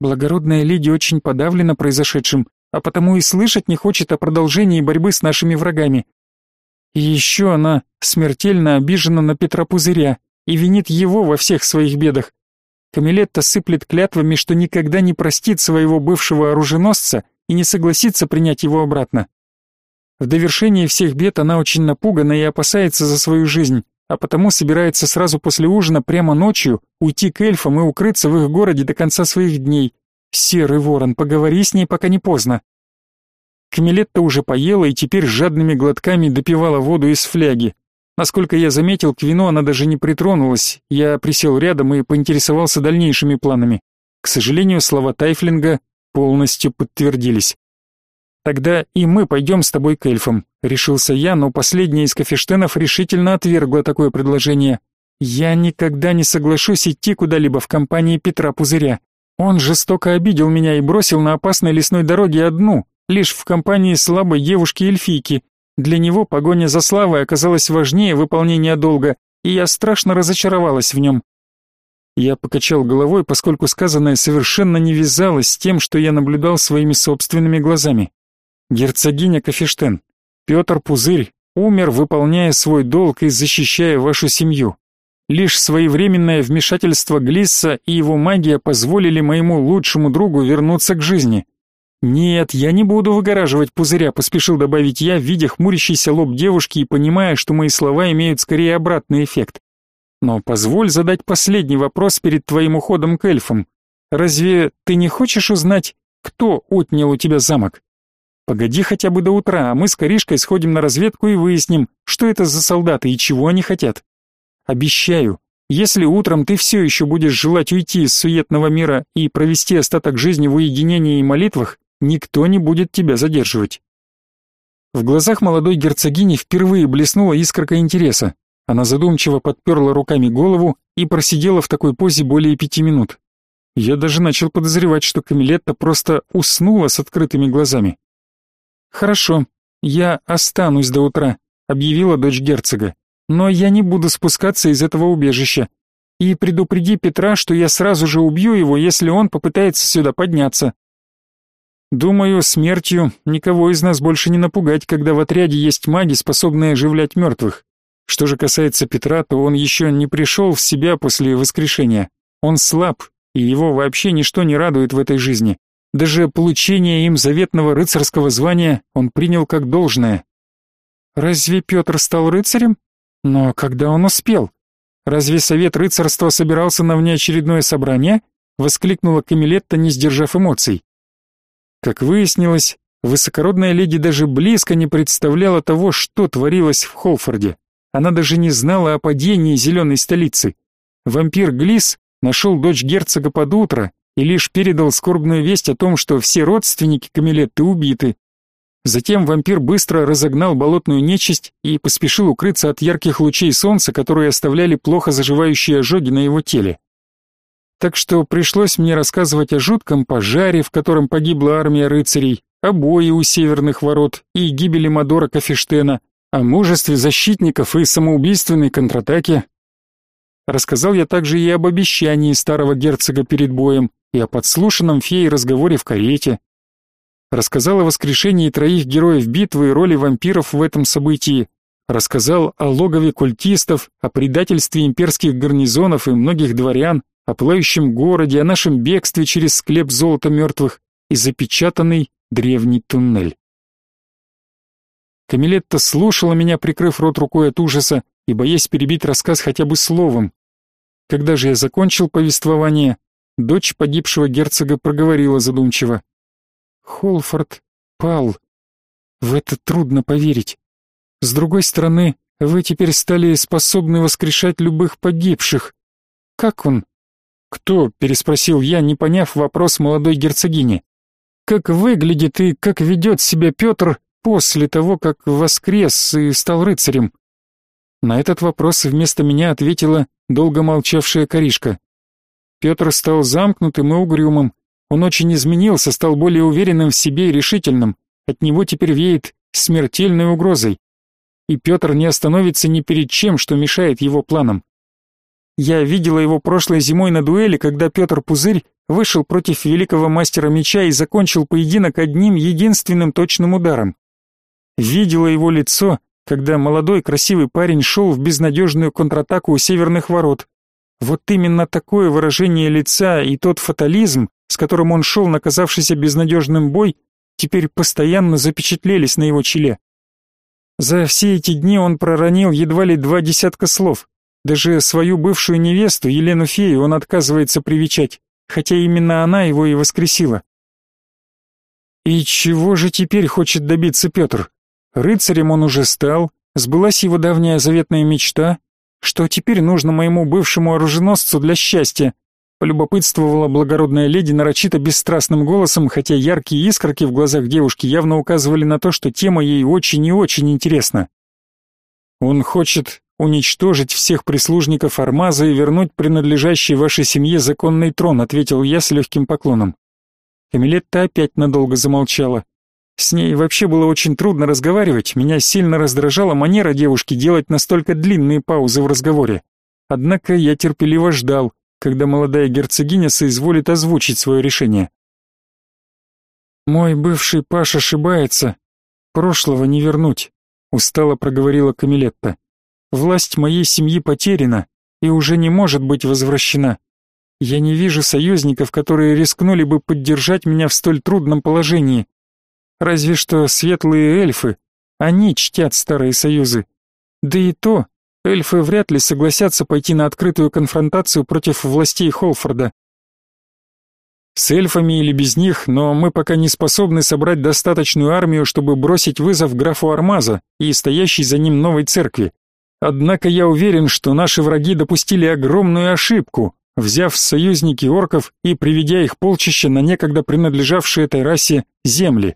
«Благородная леди очень подавлена произошедшим, а потому и слышать не хочет о продолжении борьбы с нашими врагами. И еще она смертельно обижена на Петра Пузыря и винит его во всех своих бедах. Камилетта сыплет клятвами, что никогда не простит своего бывшего оруженосца и не согласится принять его обратно. В довершение всех бед она очень напугана и опасается за свою жизнь, а потому собирается сразу после ужина прямо ночью уйти к эльфам и укрыться в их городе до конца своих дней. Серый ворон, поговори с ней, пока не поздно. Камилетта уже поела и теперь жадными глотками допивала воду из фляги. Насколько я заметил, к вину она даже не притронулась. Я присел рядом и поинтересовался дальнейшими планами. К сожалению, слова Тайфлинга полностью подтвердились. «Тогда и мы пойдем с тобой к эльфам», — решился я, но последняя из Кафештенов решительно отвергла такое предложение. «Я никогда не соглашусь идти куда-либо в компании Петра Пузыря. Он жестоко обидел меня и бросил на опасной лесной дороге одну, лишь в компании слабой девушки-эльфийки. Для него погоня за славой оказалась важнее выполнения долга, и я страшно разочаровалась в нем. Я покачал головой, поскольку сказанное совершенно не вязалось с тем, что я наблюдал своими собственными глазами. Герцогиня Кафештен, Петр Пузырь умер, выполняя свой долг и защищая вашу семью. Лишь своевременное вмешательство Глисса и его магия позволили моему лучшему другу вернуться к жизни. «Нет, я не буду выгораживать пузыря», — поспешил добавить я, видя хмурящийся лоб девушки и понимая, что мои слова имеют скорее обратный эффект. «Но позволь задать последний вопрос перед твоим уходом к эльфам. Разве ты не хочешь узнать, кто отнял у тебя замок? Погоди хотя бы до утра, а мы с Коришкой сходим на разведку и выясним, что это за солдаты и чего они хотят. Обещаю, если утром ты все еще будешь желать уйти из суетного мира и провести остаток жизни в уединении и молитвах, Никто не будет тебя задерживать. В глазах молодой герцогини впервые блеснула искорка интереса. Она задумчиво подперла руками голову и просидела в такой позе более пяти минут. Я даже начал подозревать, что Камилетта просто уснула с открытыми глазами. «Хорошо, я останусь до утра», — объявила дочь герцога. «Но я не буду спускаться из этого убежища. И предупреди Петра, что я сразу же убью его, если он попытается сюда подняться. Думаю, смертью никого из нас больше не напугать, когда в отряде есть маги, способные оживлять мертвых. Что же касается Петра, то он еще не пришел в себя после воскрешения. Он слаб, и его вообще ничто не радует в этой жизни. Даже получение им заветного рыцарского звания он принял как должное. Разве Петр стал рыцарем? Но когда он успел? Разве совет рыцарства собирался на внеочередное собрание? Воскликнула Камилетта, не сдержав эмоций. Как выяснилось, высокородная леди даже близко не представляла того, что творилось в Холфорде. Она даже не знала о падении зеленой столицы. Вампир Глис нашел дочь герцога под утро и лишь передал скорбную весть о том, что все родственники Камилетты убиты. Затем вампир быстро разогнал болотную нечисть и поспешил укрыться от ярких лучей солнца, которые оставляли плохо заживающие ожоги на его теле так что пришлось мне рассказывать о жутком пожаре, в котором погибла армия рыцарей, о бое у северных ворот и гибели Мадора Кафештена, о мужестве защитников и самоубийственной контратаке. Рассказал я также и об обещании старого герцога перед боем, и о подслушанном фее разговоре в карете. Рассказал о воскрешении троих героев битвы и роли вампиров в этом событии. Рассказал о логове культистов, о предательстве имперских гарнизонов и многих дворян, о пылающем городе, о нашем бегстве через склеп золота мертвых и запечатанный древний туннель. Камилетта слушала меня, прикрыв рот рукой от ужаса и боясь перебить рассказ хотя бы словом. Когда же я закончил повествование, дочь погибшего герцога проговорила задумчиво. «Холфорд пал. В это трудно поверить. С другой стороны, вы теперь стали способны воскрешать любых погибших. Как он?» «Кто?» — переспросил я, не поняв вопрос молодой герцогини. «Как выглядит и как ведет себя Петр после того, как воскрес и стал рыцарем?» На этот вопрос вместо меня ответила долго молчавшая Каришка. Петр стал замкнутым и угрюмым. Он очень изменился, стал более уверенным в себе и решительным. От него теперь веет смертельной угрозой. И Петр не остановится ни перед чем, что мешает его планам. Я видела его прошлой зимой на дуэли, когда Петр Пузырь вышел против великого мастера меча и закончил поединок одним единственным точным ударом. Видела его лицо, когда молодой красивый парень шел в безнадежную контратаку у северных ворот. Вот именно такое выражение лица и тот фатализм, с которым он шел, наказавшийся безнадежным бой, теперь постоянно запечатлелись на его челе. За все эти дни он проронил едва ли два десятка слов. Даже свою бывшую невесту, Елену Фею, он отказывается привечать, хотя именно она его и воскресила. И чего же теперь хочет добиться Петр? Рыцарем он уже стал, сбылась его давняя заветная мечта. Что теперь нужно моему бывшему оруженосцу для счастья? Полюбопытствовала благородная леди нарочито бесстрастным голосом, хотя яркие искорки в глазах девушки явно указывали на то, что тема ей очень и очень интересна. Он хочет уничтожить всех прислужников Армаза и вернуть принадлежащий вашей семье законный трон, ответил я с легким поклоном. Камилетта опять надолго замолчала. С ней вообще было очень трудно разговаривать, меня сильно раздражала манера девушки делать настолько длинные паузы в разговоре. Однако я терпеливо ждал, когда молодая герцогиня соизволит озвучить свое решение. «Мой бывший Паш ошибается. Прошлого не вернуть», — устало проговорила Камилетта. «Власть моей семьи потеряна и уже не может быть возвращена. Я не вижу союзников, которые рискнули бы поддержать меня в столь трудном положении. Разве что светлые эльфы, они чтят старые союзы. Да и то, эльфы вряд ли согласятся пойти на открытую конфронтацию против властей Холфорда. С эльфами или без них, но мы пока не способны собрать достаточную армию, чтобы бросить вызов графу Армаза и стоящей за ним новой церкви. Однако я уверен, что наши враги допустили огромную ошибку, взяв союзники орков и приведя их полчища на некогда принадлежавшие этой расе земли.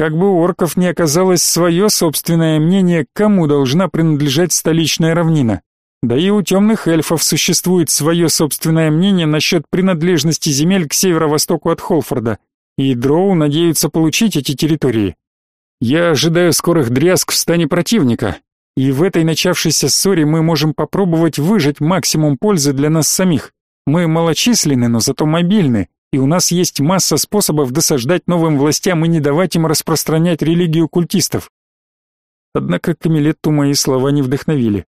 Как бы у орков не оказалось свое собственное мнение, кому должна принадлежать столичная равнина. Да и у темных эльфов существует свое собственное мнение насчет принадлежности земель к северо-востоку от Холфорда, и дроу надеются получить эти территории. Я ожидаю скорых дрязг в стане противника, и в этой начавшейся ссоре мы можем попробовать выжать максимум пользы для нас самих. Мы малочисленны, но зато мобильны, и у нас есть масса способов досаждать новым властям и не давать им распространять религию культистов. Однако Камилетту мои слова не вдохновили.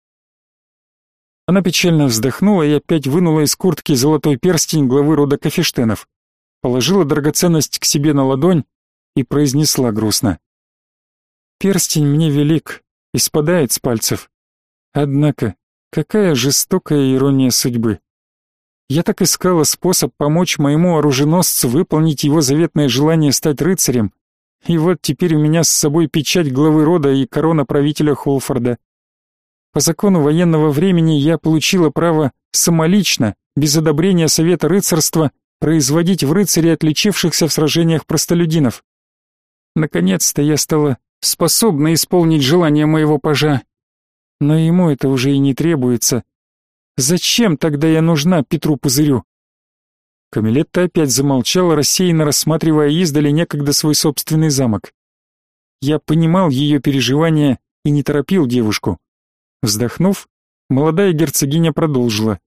Она печально вздохнула и опять вынула из куртки золотой перстень главы рода Кафештенов, положила драгоценность к себе на ладонь и произнесла грустно. «Перстень мне велик и спадает с пальцев. Однако, какая жестокая ирония судьбы!» Я так искала способ помочь моему оруженосцу выполнить его заветное желание стать рыцарем. И вот теперь у меня с собой печать главы рода и корона правителя Холфорда. По закону военного времени я получила право самолично, без одобрения Совета рыцарства, производить в рыцаре отличившихся в сражениях простолюдинов. Наконец-то я стала способна исполнить желание моего пажа. Но ему это уже и не требуется, Зачем тогда я нужна Петру Пузырю? Камилетта опять замолчала, рассеянно рассматривая издали некогда свой собственный замок. Я понимал ее переживания и не торопил девушку. Вздохнув, молодая герцогиня продолжила.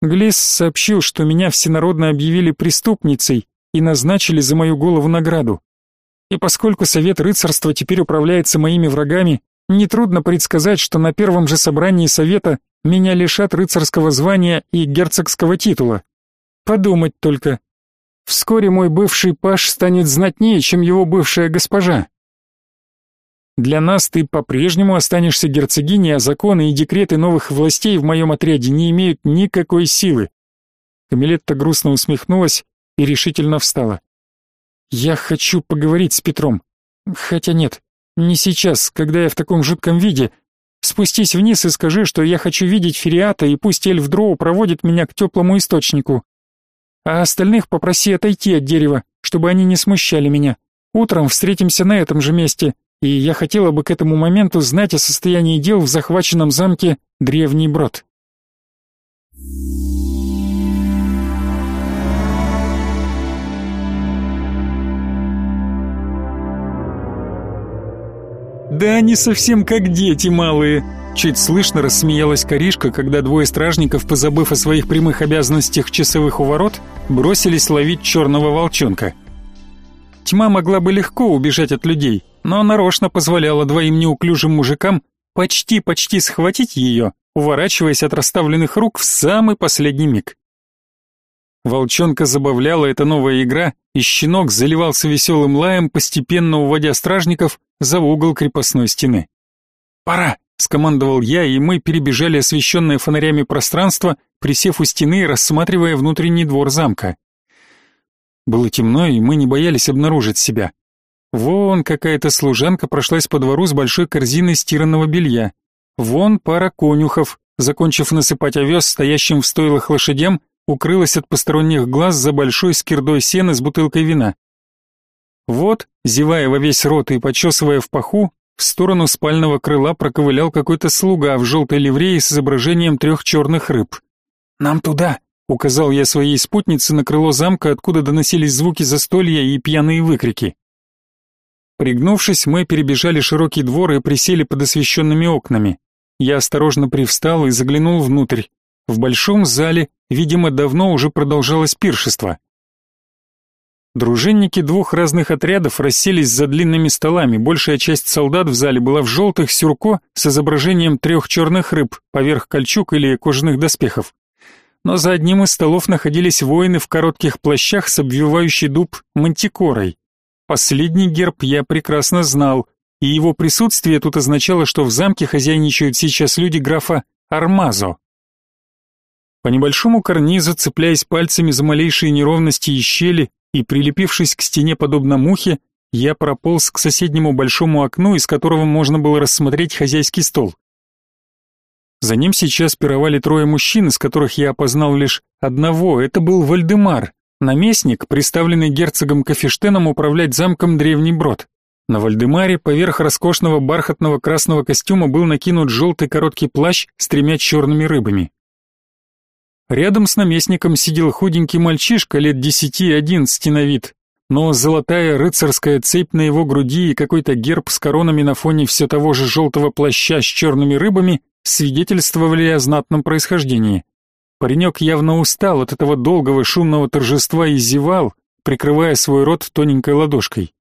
Глис сообщил, что меня всенародно объявили преступницей и назначили за мою голову награду. И поскольку совет рыцарства теперь управляется моими врагами, нетрудно предсказать, что на первом же собрании совета меня лишат рыцарского звания и герцогского титула. Подумать только. Вскоре мой бывший паш станет знатнее, чем его бывшая госпожа. Для нас ты по-прежнему останешься герцогиней, а законы и декреты новых властей в моем отряде не имеют никакой силы. Камилетта грустно усмехнулась и решительно встала. Я хочу поговорить с Петром. Хотя нет, не сейчас, когда я в таком жутком виде. Спустись вниз и скажи, что я хочу видеть Фериата, и пусть эльф Дроу проводит меня к теплому источнику. А остальных попроси отойти от дерева, чтобы они не смущали меня. Утром встретимся на этом же месте, и я хотела бы к этому моменту знать о состоянии дел в захваченном замке Древний Брод. «Да они совсем как дети малые!» Чуть слышно рассмеялась Каришка, когда двое стражников, позабыв о своих прямых обязанностях часовых у ворот, бросились ловить черного волчонка. Тьма могла бы легко убежать от людей, но нарочно позволяла двоим неуклюжим мужикам почти-почти схватить ее, уворачиваясь от расставленных рук в самый последний миг. Волчонка забавляла эта новая игра, и щенок заливался веселым лаем, постепенно уводя стражников за угол крепостной стены. «Пора!» — скомандовал я, и мы перебежали освещенное фонарями пространство, присев у стены и рассматривая внутренний двор замка. Было темно, и мы не боялись обнаружить себя. Вон какая-то служанка прошлась по двору с большой корзиной стиранного белья. Вон пара конюхов, закончив насыпать овес стоящим в стойлах лошадям, укрылась от посторонних глаз за большой скирдой сена с бутылкой вина. Вот, зевая во весь рот и почесывая в паху, в сторону спального крыла проковылял какой-то слуга в желтой ливрее с изображением трех черных рыб. «Нам туда!» — указал я своей спутнице на крыло замка, откуда доносились звуки застолья и пьяные выкрики. Пригнувшись, мы перебежали широкий двор и присели под освещенными окнами. Я осторожно привстал и заглянул внутрь. В большом зале, видимо, давно уже продолжалось пиршество. Дружинники двух разных отрядов расселись за длинными столами. Большая часть солдат в зале была в желтых сюрко с изображением трех черных рыб поверх кольчуг или кожаных доспехов. Но за одним из столов находились воины в коротких плащах с обвивающей дуб мантикорой. Последний герб я прекрасно знал, и его присутствие тут означало, что в замке хозяйничают сейчас люди графа Армазо. По небольшому карнизу, цепляясь пальцами за малейшие неровности и щели, и прилепившись к стене подобно мухе, я прополз к соседнему большому окну, из которого можно было рассмотреть хозяйский стол. За ним сейчас пировали трое мужчин, из которых я опознал лишь одного, это был Вальдемар, наместник, представленный герцогом Кафештеном управлять замком Древний Брод. На Вальдемаре поверх роскошного бархатного красного костюма был накинут желтый короткий плащ с тремя черными рыбами. Рядом с наместником сидел худенький мальчишка лет десяти-одиннадцати на вид, но золотая рыцарская цепь на его груди и какой-то герб с коронами на фоне все того же желтого плаща с черными рыбами свидетельствовали о знатном происхождении. Паренек явно устал от этого долгого шумного торжества и зевал, прикрывая свой рот тоненькой ладошкой.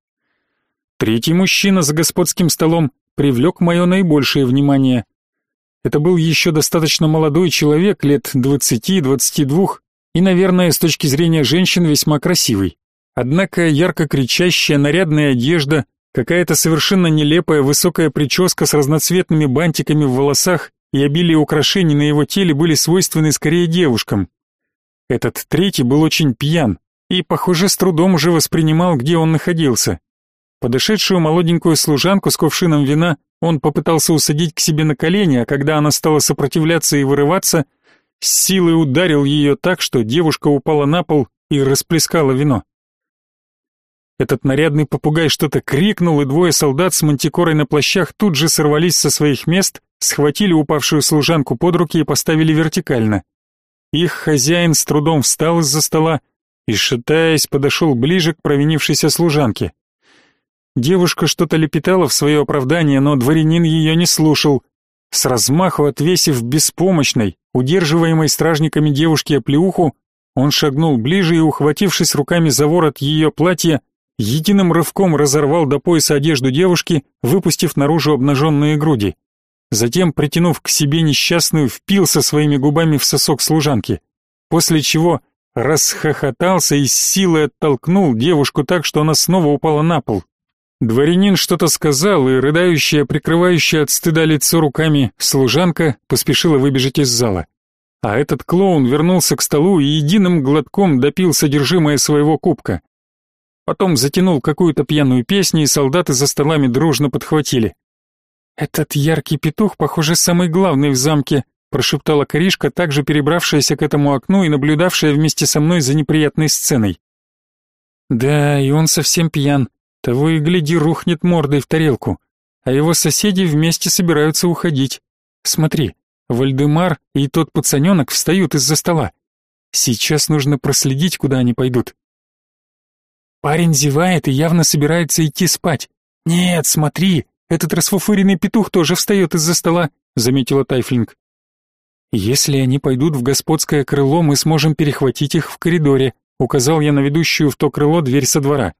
Третий мужчина за господским столом привлек мое наибольшее внимание. Это был еще достаточно молодой человек, лет двадцати-двадцати двух, и, наверное, с точки зрения женщин весьма красивый. Однако ярко кричащая нарядная одежда, какая-то совершенно нелепая высокая прическа с разноцветными бантиками в волосах и обилие украшений на его теле были свойственны скорее девушкам. Этот третий был очень пьян и, похоже, с трудом уже воспринимал, где он находился. Подошедшую молоденькую служанку с кувшином вина он попытался усадить к себе на колени, а когда она стала сопротивляться и вырываться, с силой ударил ее так, что девушка упала на пол и расплескала вино. Этот нарядный попугай что-то крикнул, и двое солдат с мантикорой на плащах тут же сорвались со своих мест, схватили упавшую служанку под руки и поставили вертикально. Их хозяин с трудом встал из-за стола и, шатаясь, подошел ближе к провинившейся служанке. Девушка что-то лепетала в свое оправдание, но дворянин ее не слушал. С размаху отвесив беспомощной, удерживаемой стражниками девушке оплеуху, Он шагнул ближе и, ухватившись руками за ворот ее платья, единым рывком разорвал до пояса одежду девушки, выпустив наружу обнаженные груди. Затем, притянув к себе несчастную, впился своими губами в сосок служанки, после чего расхохотался и с силой оттолкнул девушку так, что она снова упала на пол. Дворянин что-то сказал, и рыдающая, прикрывающая от стыда лицо руками служанка поспешила выбежать из зала. А этот клоун вернулся к столу и единым глотком допил содержимое своего кубка. Потом затянул какую-то пьяную песню, и солдаты за столами дружно подхватили. «Этот яркий петух, похоже, самый главный в замке», прошептала Каришка, также перебравшаяся к этому окну и наблюдавшая вместе со мной за неприятной сценой. «Да, и он совсем пьян. Того и гляди, рухнет мордой в тарелку. А его соседи вместе собираются уходить. Смотри, Вальдемар и тот пацаненок встают из-за стола. Сейчас нужно проследить, куда они пойдут. Парень зевает и явно собирается идти спать. Нет, смотри, этот расфуфыренный петух тоже встает из-за стола, заметила Тайфлинг. Если они пойдут в господское крыло, мы сможем перехватить их в коридоре, указал я на ведущую в то крыло дверь со двора.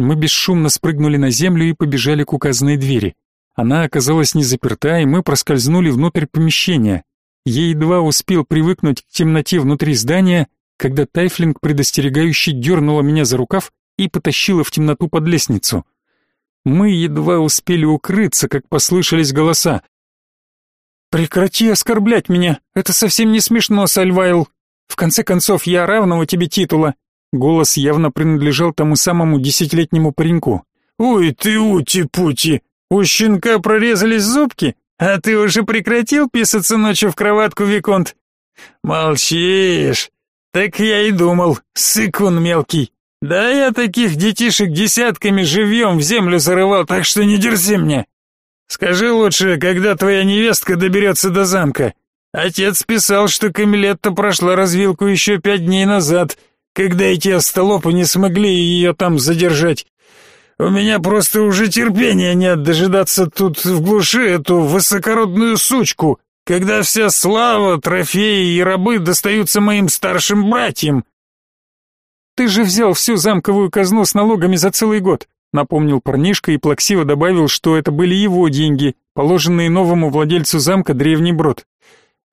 Мы бесшумно спрыгнули на землю и побежали к указанной двери. Она оказалась не заперта, и мы проскользнули внутрь помещения. Я едва успел привыкнуть к темноте внутри здания, когда Тайфлинг предостерегающе дернула меня за рукав и потащила в темноту под лестницу. Мы едва успели укрыться, как послышались голоса. «Прекрати оскорблять меня, это совсем не смешно, Сальвайл. В конце концов, я равного тебе титула». Голос явно принадлежал тому самому десятилетнему пареньку. «Ой ты, ути-пути, у щенка прорезались зубки, а ты уже прекратил писаться ночью в кроватку, Виконт?» «Молчишь, так я и думал, сыкун мелкий. Да я таких детишек десятками живьем в землю зарывал, так что не дерзи мне. Скажи лучше, когда твоя невестка доберется до замка. Отец писал, что Камилетта прошла развилку еще пять дней назад, когда эти остолопы не смогли ее там задержать. У меня просто уже терпения нет дожидаться тут в глуши эту высокородную сучку, когда вся слава, трофеи и рабы достаются моим старшим братьям. Ты же взял всю замковую казну с налогами за целый год, напомнил парнишка и плаксиво добавил, что это были его деньги, положенные новому владельцу замка Древний Брод.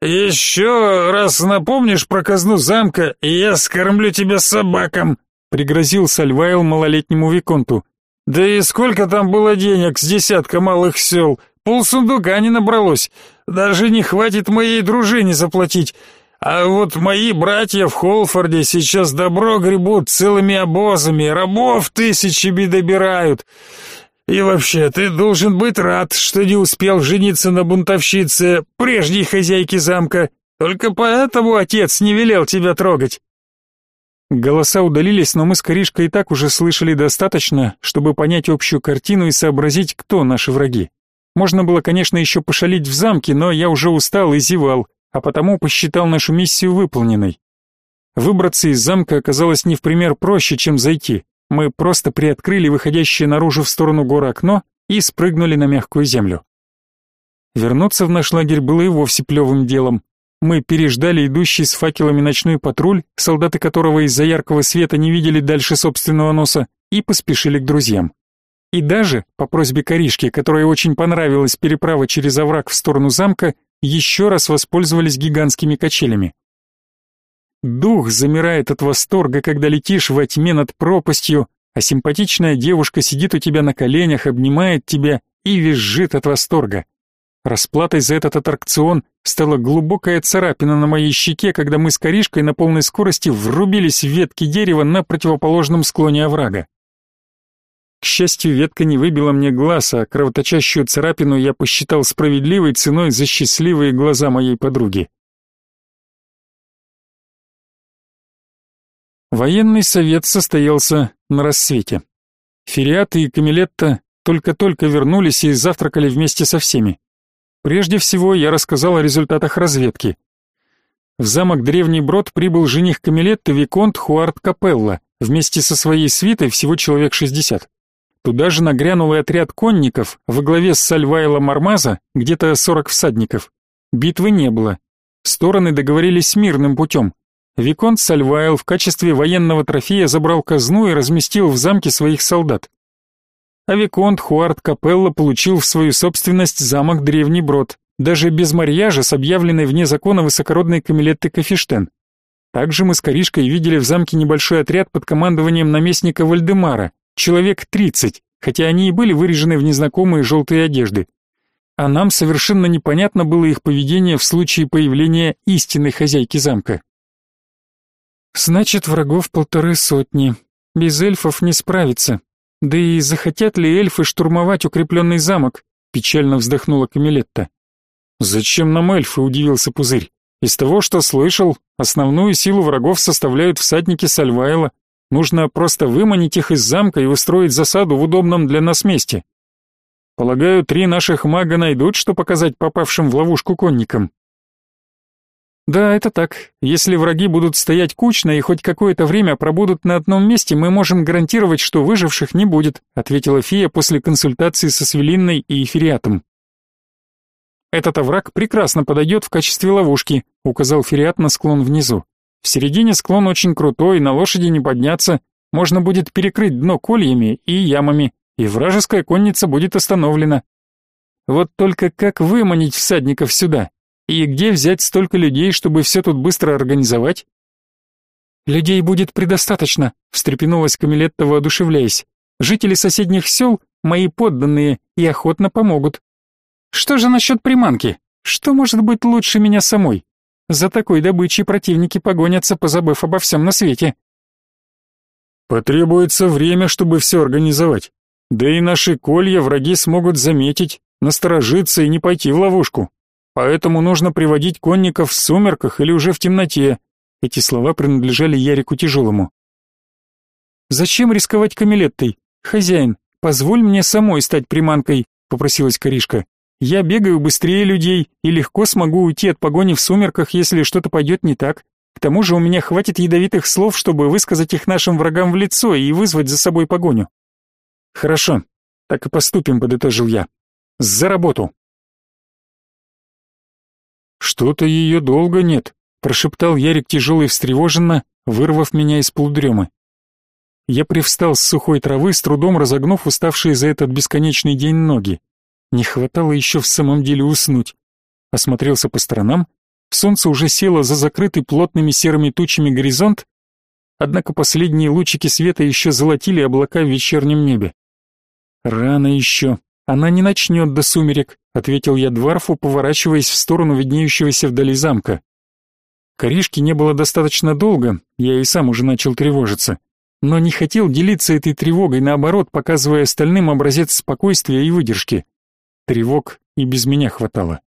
«Еще раз напомнишь про казну замка, и я скормлю тебя собакам», — пригрозил Сальвайл малолетнему Виконту. «Да и сколько там было денег с десятка малых сел? Полсундука не набралось. Даже не хватит моей дружине заплатить. А вот мои братья в Холфорде сейчас добро гребут целыми обозами, рабов тысячами добирают. И вообще, ты должен быть рад, что не успел жениться на бунтовщице, прежней хозяйке замка. Только поэтому отец не велел тебя трогать. Голоса удалились, но мы с Коришкой и так уже слышали достаточно, чтобы понять общую картину и сообразить, кто наши враги. Можно было, конечно, еще пошалить в замке, но я уже устал и зевал, а потому посчитал нашу миссию выполненной. Выбраться из замка оказалось не в пример проще, чем зайти. Мы просто приоткрыли выходящее наружу в сторону горы окно и спрыгнули на мягкую землю. Вернуться в наш лагерь было и вовсе плевым делом. Мы переждали идущий с факелами ночной патруль, солдаты которого из-за яркого света не видели дальше собственного носа, и поспешили к друзьям. И даже, по просьбе Коришки, которой очень понравилась переправа через овраг в сторону замка, еще раз воспользовались гигантскими качелями. Дух замирает от восторга, когда летишь во тьме над пропастью, а симпатичная девушка сидит у тебя на коленях, обнимает тебя и визжит от восторга. Расплатой за этот аттракцион стала глубокая царапина на моей щеке, когда мы с Коришкой на полной скорости врубились в ветки дерева на противоположном склоне оврага. К счастью, ветка не выбила мне глаз, а кровоточащую царапину я посчитал справедливой ценой за счастливые глаза моей подруги. Военный совет состоялся на рассвете. Фериаты и Камилетта только-только вернулись и завтракали вместе со всеми. Прежде всего я рассказал о результатах разведки. В замок Древний Брод прибыл жених Камилетты Виконт Хуарт Капелла, вместе со своей свитой всего человек шестьдесят. Туда же нагрянул и отряд конников во главе с Сальвайла Мармаза, где-то сорок всадников. Битвы не было. Стороны договорились мирным путем. Виконт Сальвайл в качестве военного трофея забрал казну и разместил в замке своих солдат. А Виконт Хуарт Капелла получил в свою собственность замок Древний Брод, даже без марьяжа с объявленной вне закона высокородной Камилетты Кафештен. Также мы с Коришкой видели в замке небольшой отряд под командованием наместника Вальдемара, человек 30, хотя они и были вырежены в незнакомые желтые одежды. А нам совершенно непонятно было их поведение в случае появления истинной хозяйки замка. Значит, врагов полторы сотни. Без эльфов не справиться. Да и захотят ли эльфы штурмовать укрепленный замок? Печально вздохнула Камилетта. Зачем нам эльфы, удивился Пузырь. Из того, что слышал, основную силу врагов составляют всадники Сальвайла. Нужно просто выманить их из замка и устроить засаду в удобном для нас месте. Полагаю, три наших мага найдут, что показать попавшим в ловушку конникам. Да, это так. Если враги будут стоять кучно и хоть какое-то время пробудут на одном месте, мы можем гарантировать, что выживших не будет, ответила фея после консультации со Свелинной и Эфириатом. Этот овраг прекрасно подойдет в качестве ловушки, указал Фериат на склон внизу. В середине склон очень крутой, на лошади не подняться, можно будет перекрыть дно кольями и ямами, и вражеская конница будет остановлена. Вот только как выманить всадников сюда? И где взять столько людей, чтобы все тут быстро организовать? Людей будет предостаточно, встрепенулась Камилетта, воодушевляясь. Жители соседних сел мои подданные и охотно помогут. Что же насчет приманки? Что может быть лучше меня самой? За такой добычей противники погонятся, позабыв обо всем на свете. Потребуется время, чтобы все организовать. Да и наши колья враги смогут заметить, насторожиться и не пойти в ловушку. Поэтому нужно приводить конников в сумерках или уже в темноте. Эти слова принадлежали Ярику Тяжелому. Зачем рисковать камелеттой? Хозяин, позволь мне самой стать приманкой, попросилась Коришка. Я бегаю быстрее людей и легко смогу уйти от погони в сумерках, если что-то пойдет не так. К тому же у меня хватит ядовитых слов, чтобы высказать их нашим врагам в лицо и вызвать за собой погоню. Хорошо, так и поступим, подытожил я. За работу. Что-то ее долго нет, прошептал Ярик тяжело и встревоженно, вырвав меня из полудремы. Я привстал с сухой травы, с трудом разогнув уставшие за этот бесконечный день ноги. Не хватало еще в самом деле уснуть. Осмотрелся по сторонам. Солнце уже село за закрытый плотными серыми тучами горизонт, однако последние лучики света еще золотили облака в вечернем небе. «Рано еще. Она не начнет до сумерек», — ответил я Дварфу, поворачиваясь в сторону виднеющегося вдали замка. Коришки не было достаточно долго, я и сам уже начал тревожиться, но не хотел делиться этой тревогой, наоборот, показывая остальным образец спокойствия и выдержки. Тревог и без меня хватало.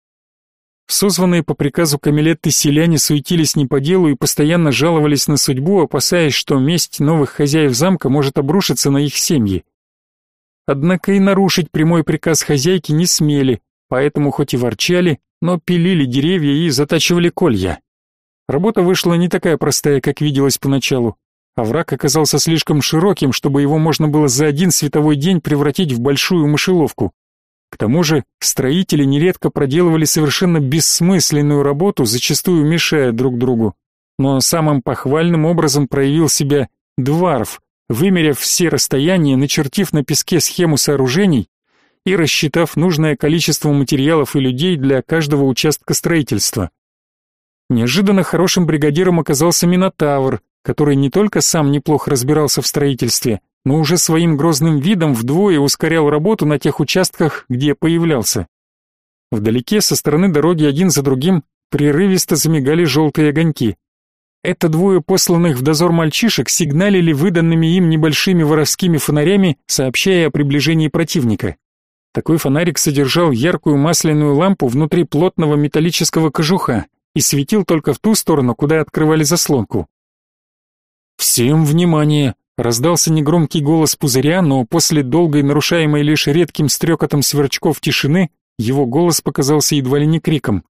Созванные по приказу Камилетты селяне суетились не по делу и постоянно жаловались на судьбу, опасаясь, что месть новых хозяев замка может обрушиться на их семьи. Однако и нарушить прямой приказ хозяйки не смели, поэтому хоть и ворчали, но пилили деревья и затачивали колья. Работа вышла не такая простая, как виделось поначалу. а враг оказался слишком широким, чтобы его можно было за один световой день превратить в большую мышеловку. К тому же строители нередко проделывали совершенно бессмысленную работу, зачастую мешая друг другу. Но самым похвальным образом проявил себя Дварф, вымеряв все расстояния, начертив на песке схему сооружений и рассчитав нужное количество материалов и людей для каждого участка строительства. Неожиданно хорошим бригадиром оказался Минотавр, который не только сам неплохо разбирался в строительстве, но уже своим грозным видом вдвое ускорял работу на тех участках, где появлялся. Вдалеке со стороны дороги один за другим прерывисто замигали желтые огоньки. Это двое посланных в дозор мальчишек сигналили выданными им небольшими воровскими фонарями, сообщая о приближении противника. Такой фонарик содержал яркую масляную лампу внутри плотного металлического кожуха и светил только в ту сторону, куда открывали заслонку. «Всем внимание!» Раздался негромкий голос пузыря, но после долгой, нарушаемой лишь редким стрекотом сверчков тишины, его голос показался едва ли не криком.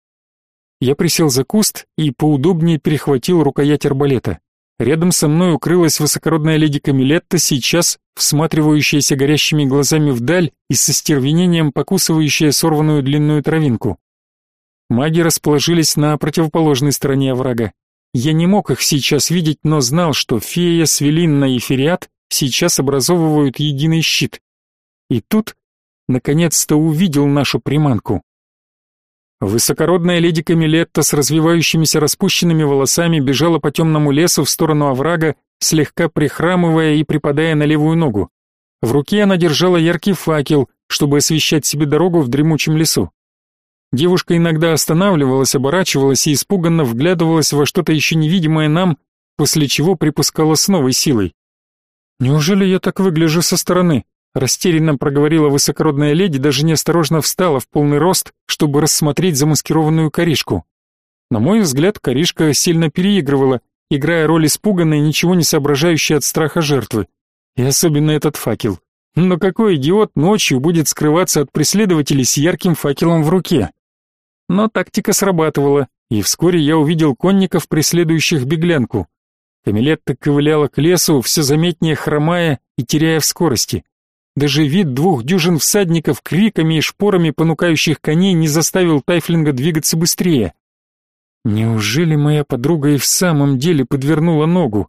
Я присел за куст и поудобнее перехватил рукоять арбалета. Рядом со мной укрылась высокородная леди Камилетта, сейчас всматривающаяся горящими глазами вдаль и со стервенением покусывающая сорванную длинную травинку. Маги расположились на противоположной стороне оврага. Я не мог их сейчас видеть, но знал, что фея, свелинна и фериат сейчас образовывают единый щит. И тут, наконец-то, увидел нашу приманку. Высокородная леди Камилетта с развивающимися распущенными волосами бежала по темному лесу в сторону оврага, слегка прихрамывая и припадая на левую ногу. В руке она держала яркий факел, чтобы освещать себе дорогу в дремучем лесу. Девушка иногда останавливалась, оборачивалась и испуганно вглядывалась во что-то еще невидимое нам, после чего припускала с новой силой. «Неужели я так выгляжу со стороны?» Растерянно проговорила высокородная леди, даже неосторожно встала в полный рост, чтобы рассмотреть замаскированную коришку. На мой взгляд, коришка сильно переигрывала, играя роль испуганной, ничего не соображающей от страха жертвы. И особенно этот факел. Но какой идиот ночью будет скрываться от преследователей с ярким факелом в руке? Но тактика срабатывала, и вскоре я увидел конников, преследующих беглянку. Камилетта ковыляла к лесу, все заметнее хромая и теряя в скорости. Даже вид двух дюжин всадников, криками и шпорами понукающих коней не заставил Тайфлинга двигаться быстрее. Неужели моя подруга и в самом деле подвернула ногу?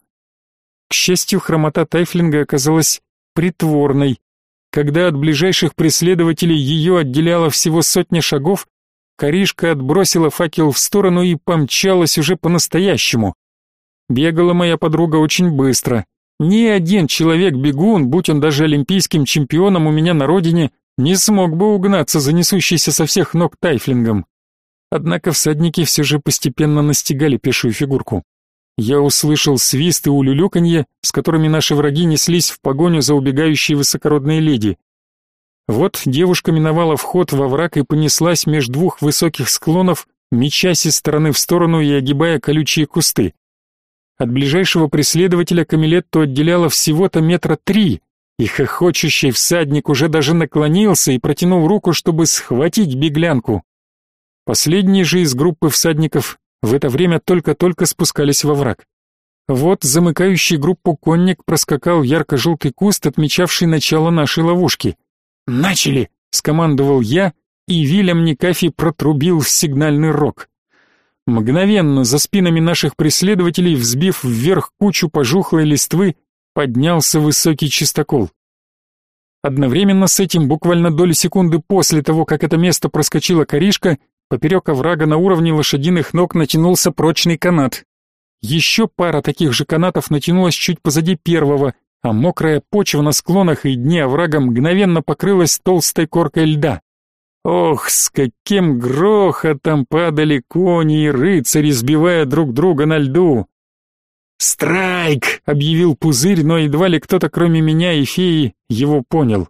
К счастью, хромота Тайфлинга оказалась притворной. Когда от ближайших преследователей ее отделяло всего сотня шагов, Коришка отбросила факел в сторону и помчалась уже по-настоящему. Бегала моя подруга очень быстро. Ни один человек-бегун, будь он даже олимпийским чемпионом у меня на родине, не смог бы угнаться за несущийся со всех ног тайфлингом. Однако всадники все же постепенно настигали пешую фигурку. Я услышал свист и улюлюканье, с которыми наши враги неслись в погоню за убегающей высокородной леди. Вот девушка миновала вход во враг и понеслась меж двух высоких склонов, мечась из стороны в сторону и огибая колючие кусты. От ближайшего преследователя Камилетту отделяло всего-то метра три, и хохочущий всадник уже даже наклонился и протянул руку, чтобы схватить беглянку. Последние же из группы всадников в это время только-только спускались во враг. Вот замыкающий группу конник проскакал ярко-желтый куст, отмечавший начало нашей ловушки. «Начали!» — скомандовал я, и Вильям Никафи протрубил в сигнальный рог. Мгновенно за спинами наших преследователей, взбив вверх кучу пожухлой листвы, поднялся высокий чистокол. Одновременно с этим, буквально доли секунды после того, как это место проскочила коришка, поперек оврага на уровне лошадиных ног натянулся прочный канат. Еще пара таких же канатов натянулась чуть позади первого, а мокрая почва на склонах и дне оврага мгновенно покрылась толстой коркой льда. Ох, с каким грохотом падали кони и рыцари, сбивая друг друга на льду. «Страйк!» — объявил пузырь, но едва ли кто-то, кроме меня и феи, его понял.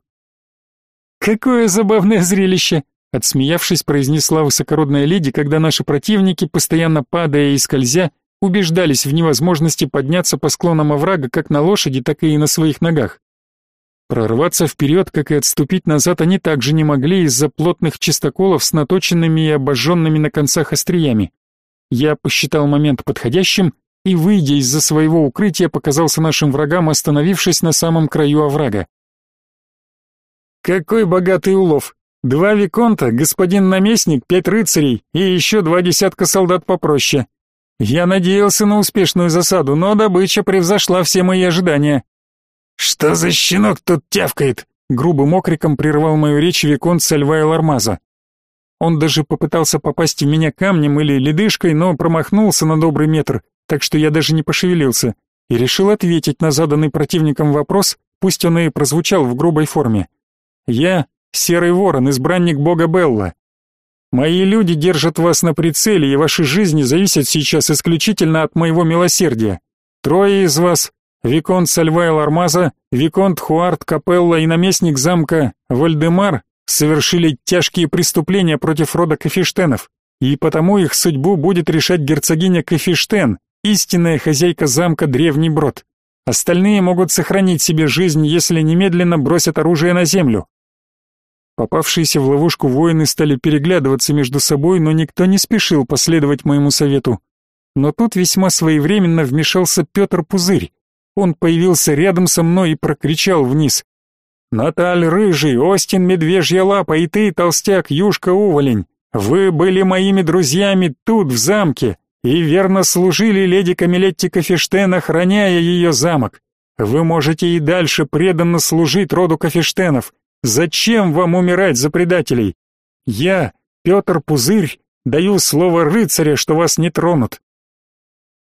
«Какое забавное зрелище!» — отсмеявшись, произнесла высокородная леди, когда наши противники, постоянно падая и скользя, убеждались в невозможности подняться по склонам оврага как на лошади, так и на своих ногах. Прорваться вперед, как и отступить назад, они также не могли из-за плотных чистоколов с наточенными и обожженными на концах остриями. Я посчитал момент подходящим и, выйдя из-за своего укрытия, показался нашим врагам, остановившись на самом краю оврага. «Какой богатый улов! Два виконта, господин наместник, пять рыцарей и еще два десятка солдат попроще. Я надеялся на успешную засаду, но добыча превзошла все мои ожидания. «Что за щенок тут тявкает?» Грубым окриком прервал мою речь Виконт Сальвая Лармаза. Он даже попытался попасть в меня камнем или ледышкой, но промахнулся на добрый метр, так что я даже не пошевелился, и решил ответить на заданный противником вопрос, пусть он и прозвучал в грубой форме. «Я — Серый Ворон, избранник бога Белла. Мои люди держат вас на прицеле, и ваши жизни зависят сейчас исключительно от моего милосердия. Трое из вас Виконт Сальвайл Армаза, Виконт Хуарт Капелла и наместник замка Вальдемар совершили тяжкие преступления против рода Кафештенов, и потому их судьбу будет решать герцогиня Кафештен, истинная хозяйка замка Древний Брод. Остальные могут сохранить себе жизнь, если немедленно бросят оружие на землю. Попавшиеся в ловушку воины стали переглядываться между собой, но никто не спешил последовать моему совету. Но тут весьма своевременно вмешался Петр Пузырь. Он появился рядом со мной и прокричал вниз. «Наталь Рыжий, Остин Медвежья Лапа и ты, толстяк, Юшка Уволень, вы были моими друзьями тут, в замке, и верно служили леди Камилетти Кафештен, охраняя ее замок. Вы можете и дальше преданно служить роду Кафештенов. Зачем вам умирать за предателей? Я, Петр Пузырь, даю слово рыцаря, что вас не тронут.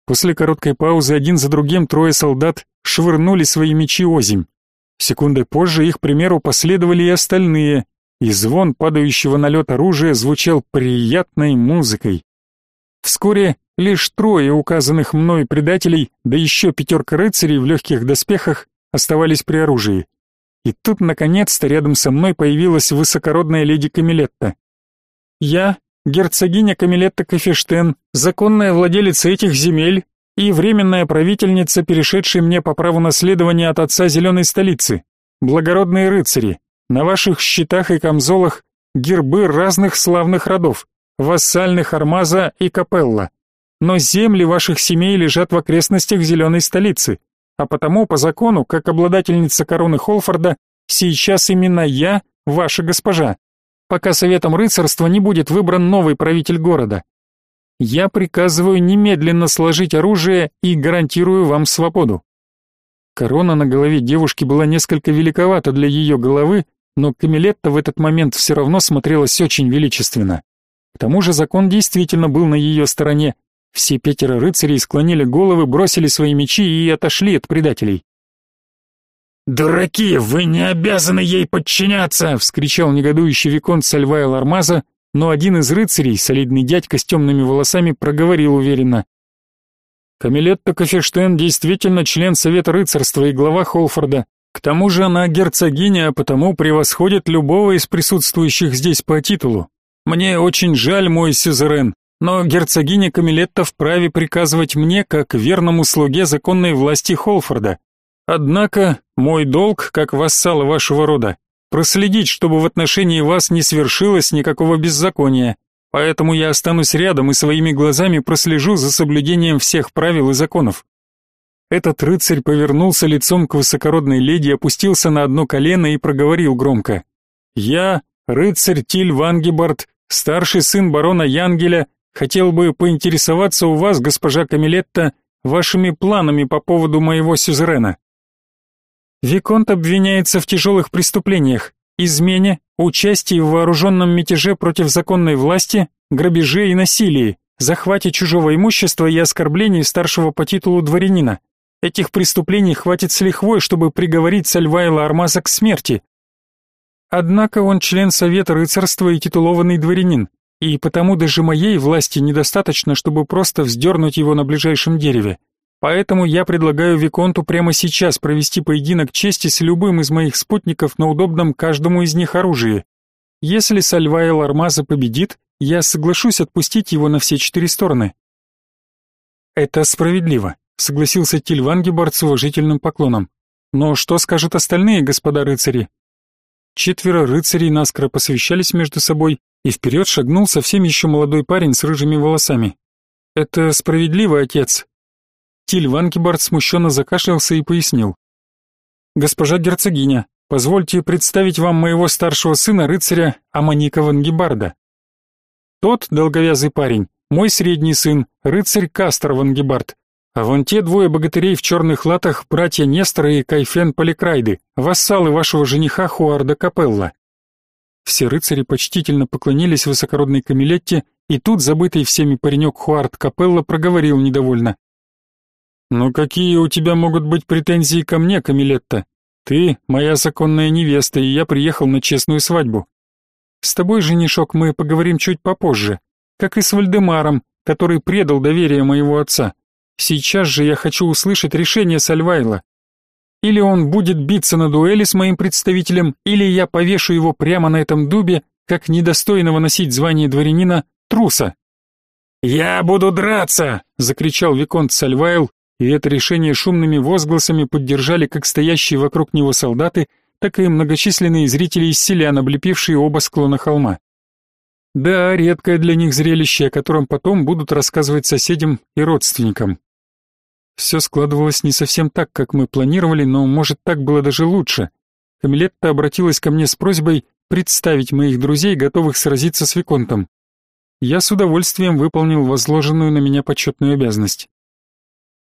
После короткой паузы один за другим трое солдат швырнули свои мечи озимь. Секунды позже их примеру последовали и остальные, и звон падающего на лед оружия звучал приятной музыкой. Вскоре лишь трое указанных мной предателей, да еще пятерка рыцарей в легких доспехах оставались при оружии. И тут, наконец-то, рядом со мной появилась высокородная леди Камилетта. Я, герцогиня Камилетта Кафештен, законная владелица этих земель и временная правительница, перешедшая мне по праву наследования от отца зеленой столицы. Благородные рыцари, на ваших щитах и камзолах гербы разных славных родов, вассальных Армаза и Капелла. Но земли ваших семей лежат в окрестностях зеленой столицы, а потому по закону, как обладательница короны Холфорда, сейчас именно я ваша госпожа, пока советом рыцарства не будет выбран новый правитель города. Я приказываю немедленно сложить оружие и гарантирую вам свободу. Корона на голове девушки была несколько великовата для ее головы, но Камилетта в этот момент все равно смотрелась очень величественно. К тому же закон действительно был на ее стороне. Все пятеро рыцарей склонили головы, бросили свои мечи и отошли от предателей. «Дураки, вы не обязаны ей подчиняться!» — вскричал негодующий виконт Сальвая Лармаза, но один из рыцарей, солидный дядька с темными волосами, проговорил уверенно. «Камилетта Кафештен действительно член Совета рыцарства и глава Холфорда. К тому же она герцогиня, а потому превосходит любого из присутствующих здесь по титулу. Мне очень жаль, мой сюзерен, но герцогиня Камилетта вправе приказывать мне, как верному слуге законной власти Холфорда. Однако мой долг, как вассала вашего рода, проследить, чтобы в отношении вас не свершилось никакого беззакония. Поэтому я останусь рядом и своими глазами прослежу за соблюдением всех правил и законов. Этот рыцарь повернулся лицом к высокородной леди, опустился на одно колено и проговорил громко: "Я, рыцарь Тиль Вангебард, старший сын барона Янгеля, хотел бы поинтересоваться у вас, госпожа Камилетта, вашими планами по поводу моего сюзерена". Виконт обвиняется в тяжелых преступлениях: измене, участии в вооруженном мятеже против законной власти, грабеже и насилии, захвате чужого имущества и оскорблении старшего по титулу дворянина. Этих преступлений хватит с лихвой, чтобы приговорить Сальвайла Армаза к смерти. Однако он член Совета рыцарства и титулованный дворянин, и потому даже моей власти недостаточно, чтобы просто вздернуть его на ближайшем дереве. Поэтому я предлагаю Виконту прямо сейчас провести поединок чести с любым из моих спутников на удобном каждому из них оружии. Если Сальвайл Армаза победит, я соглашусь отпустить его на все четыре стороны. Это справедливо согласился Тильвангебард с уважительным поклоном. Но что скажут остальные господа рыцари? Четверо рыцарей наскоро посвящались между собой, и вперед шагнул совсем еще молодой парень с рыжими волосами. Это справедливо, отец. Тильвангебард смущенно закашлялся и пояснил. Госпожа герцогиня, позвольте представить вам моего старшего сына, рыцаря Аманика Вангебарда. Тот долговязый парень, мой средний сын, рыцарь Кастер Вангебард, а вон те двое богатырей в черных латах, братья Нестор и Кайфен Поликрайды, вассалы вашего жениха Хуарда Капелла. Все рыцари почтительно поклонились высокородной Камилетте, и тут забытый всеми паренек Хуард Капелла проговорил недовольно. «Ну какие у тебя могут быть претензии ко мне, Камилетта? Ты моя законная невеста, и я приехал на честную свадьбу. С тобой, женишок, мы поговорим чуть попозже, как и с Вальдемаром, который предал доверие моего отца. Сейчас же я хочу услышать решение Сальвайла. Или он будет биться на дуэли с моим представителем, или я повешу его прямо на этом дубе, как недостойного носить звание дворянина, труса. «Я буду драться!» — закричал Виконт Сальвайл, и это решение шумными возгласами поддержали как стоящие вокруг него солдаты, так и многочисленные зрители из селян, облепившие оба склона холма. Да, редкое для них зрелище, о котором потом будут рассказывать соседям и родственникам. Все складывалось не совсем так, как мы планировали, но, может, так было даже лучше. Камилетта обратилась ко мне с просьбой представить моих друзей, готовых сразиться с Виконтом. я с удовольствием выполнил возложенную на меня почетную обязанность.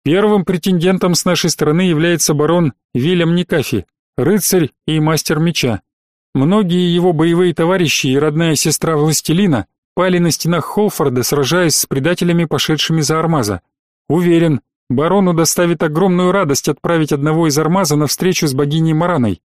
Первым претендентом с нашей стороны является барон Вильям Никафи, рыцарь и мастер меча. Многие его боевые товарищи и родная сестра Властелина пали на стенах Холфорда, сражаясь с предателями, пошедшими за Армаза. Уверен, барону доставит огромную радость отправить одного из Армаза на встречу с богиней Мараной.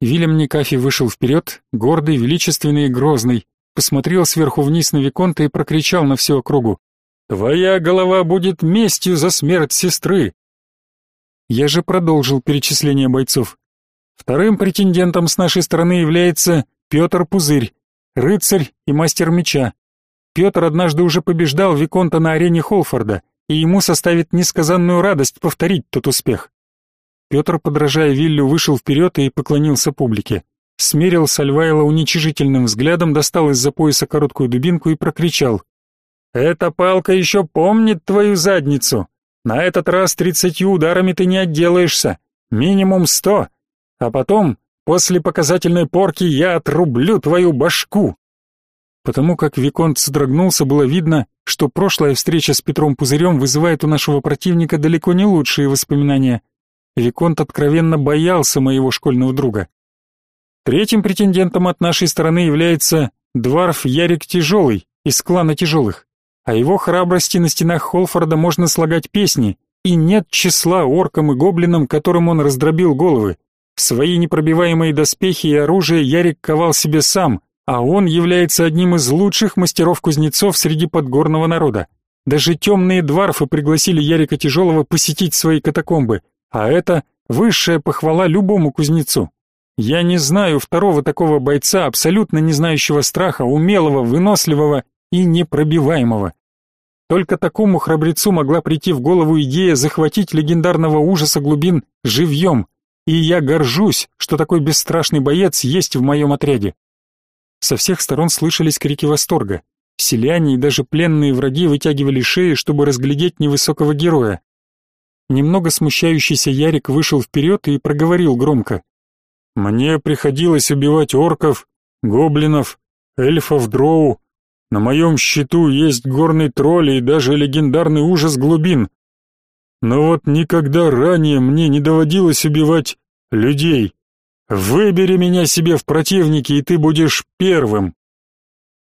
Вильям Никафи вышел вперед, гордый, величественный и грозный, посмотрел сверху вниз на Виконта и прокричал на всю округу. «Твоя голова будет местью за смерть сестры!» Я же продолжил перечисление бойцов. Вторым претендентом с нашей стороны является Петр Пузырь, рыцарь и мастер меча. Петр однажды уже побеждал Виконта на арене Холфорда, и ему составит несказанную радость повторить тот успех. Петр, подражая Виллю, вышел вперед и поклонился публике. Смерил Сальвайла уничижительным взглядом, достал из-за пояса короткую дубинку и прокричал. «Эта палка еще помнит твою задницу. На этот раз тридцатью ударами ты не отделаешься. Минимум сто. А потом, после показательной порки, я отрублю твою башку». Потому как Виконт содрогнулся, было видно, что прошлая встреча с Петром Пузырем вызывает у нашего противника далеко не лучшие воспоминания. Виконт откровенно боялся моего школьного друга. Третьим претендентом от нашей стороны является Дварф Ярик Тяжелый из клана Тяжелых. О его храбрости на стенах Холфорда можно слагать песни, и нет числа оркам и гоблинам, которым он раздробил головы. Свои непробиваемые доспехи и оружие Ярик ковал себе сам, а он является одним из лучших мастеров-кузнецов среди подгорного народа. Даже темные дварфы пригласили Ярика Тяжелого посетить свои катакомбы, а это высшая похвала любому кузнецу. Я не знаю второго такого бойца, абсолютно не знающего страха, умелого, выносливого и непробиваемого. Только такому храбрецу могла прийти в голову идея захватить легендарного ужаса глубин живьем, и я горжусь, что такой бесстрашный боец есть в моем отряде. Со всех сторон слышались крики восторга. Селяне и даже пленные враги вытягивали шеи, чтобы разглядеть невысокого героя. Немного смущающийся Ярик вышел вперед и проговорил громко. «Мне приходилось убивать орков, гоблинов, эльфов дроу. На моем счету есть горный тролль и даже легендарный ужас глубин. Но вот никогда ранее мне не доводилось убивать людей. Выбери меня себе в противники, и ты будешь первым».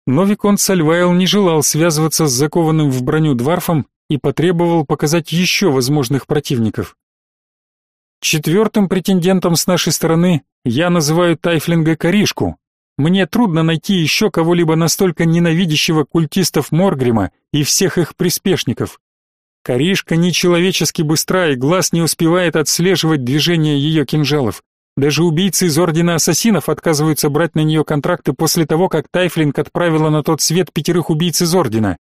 Но Виконт Сальвайл не желал связываться с закованным в броню дварфом и потребовал показать еще возможных противников. Четвертым претендентом с нашей стороны я называю Тайфлинга Коришку. Мне трудно найти еще кого-либо настолько ненавидящего культистов Моргрима и всех их приспешников. Коришка нечеловечески быстра и глаз не успевает отслеживать движение ее кинжалов. Даже убийцы из Ордена Ассасинов отказываются брать на нее контракты после того, как Тайфлинг отправила на тот свет пятерых убийц из Ордена.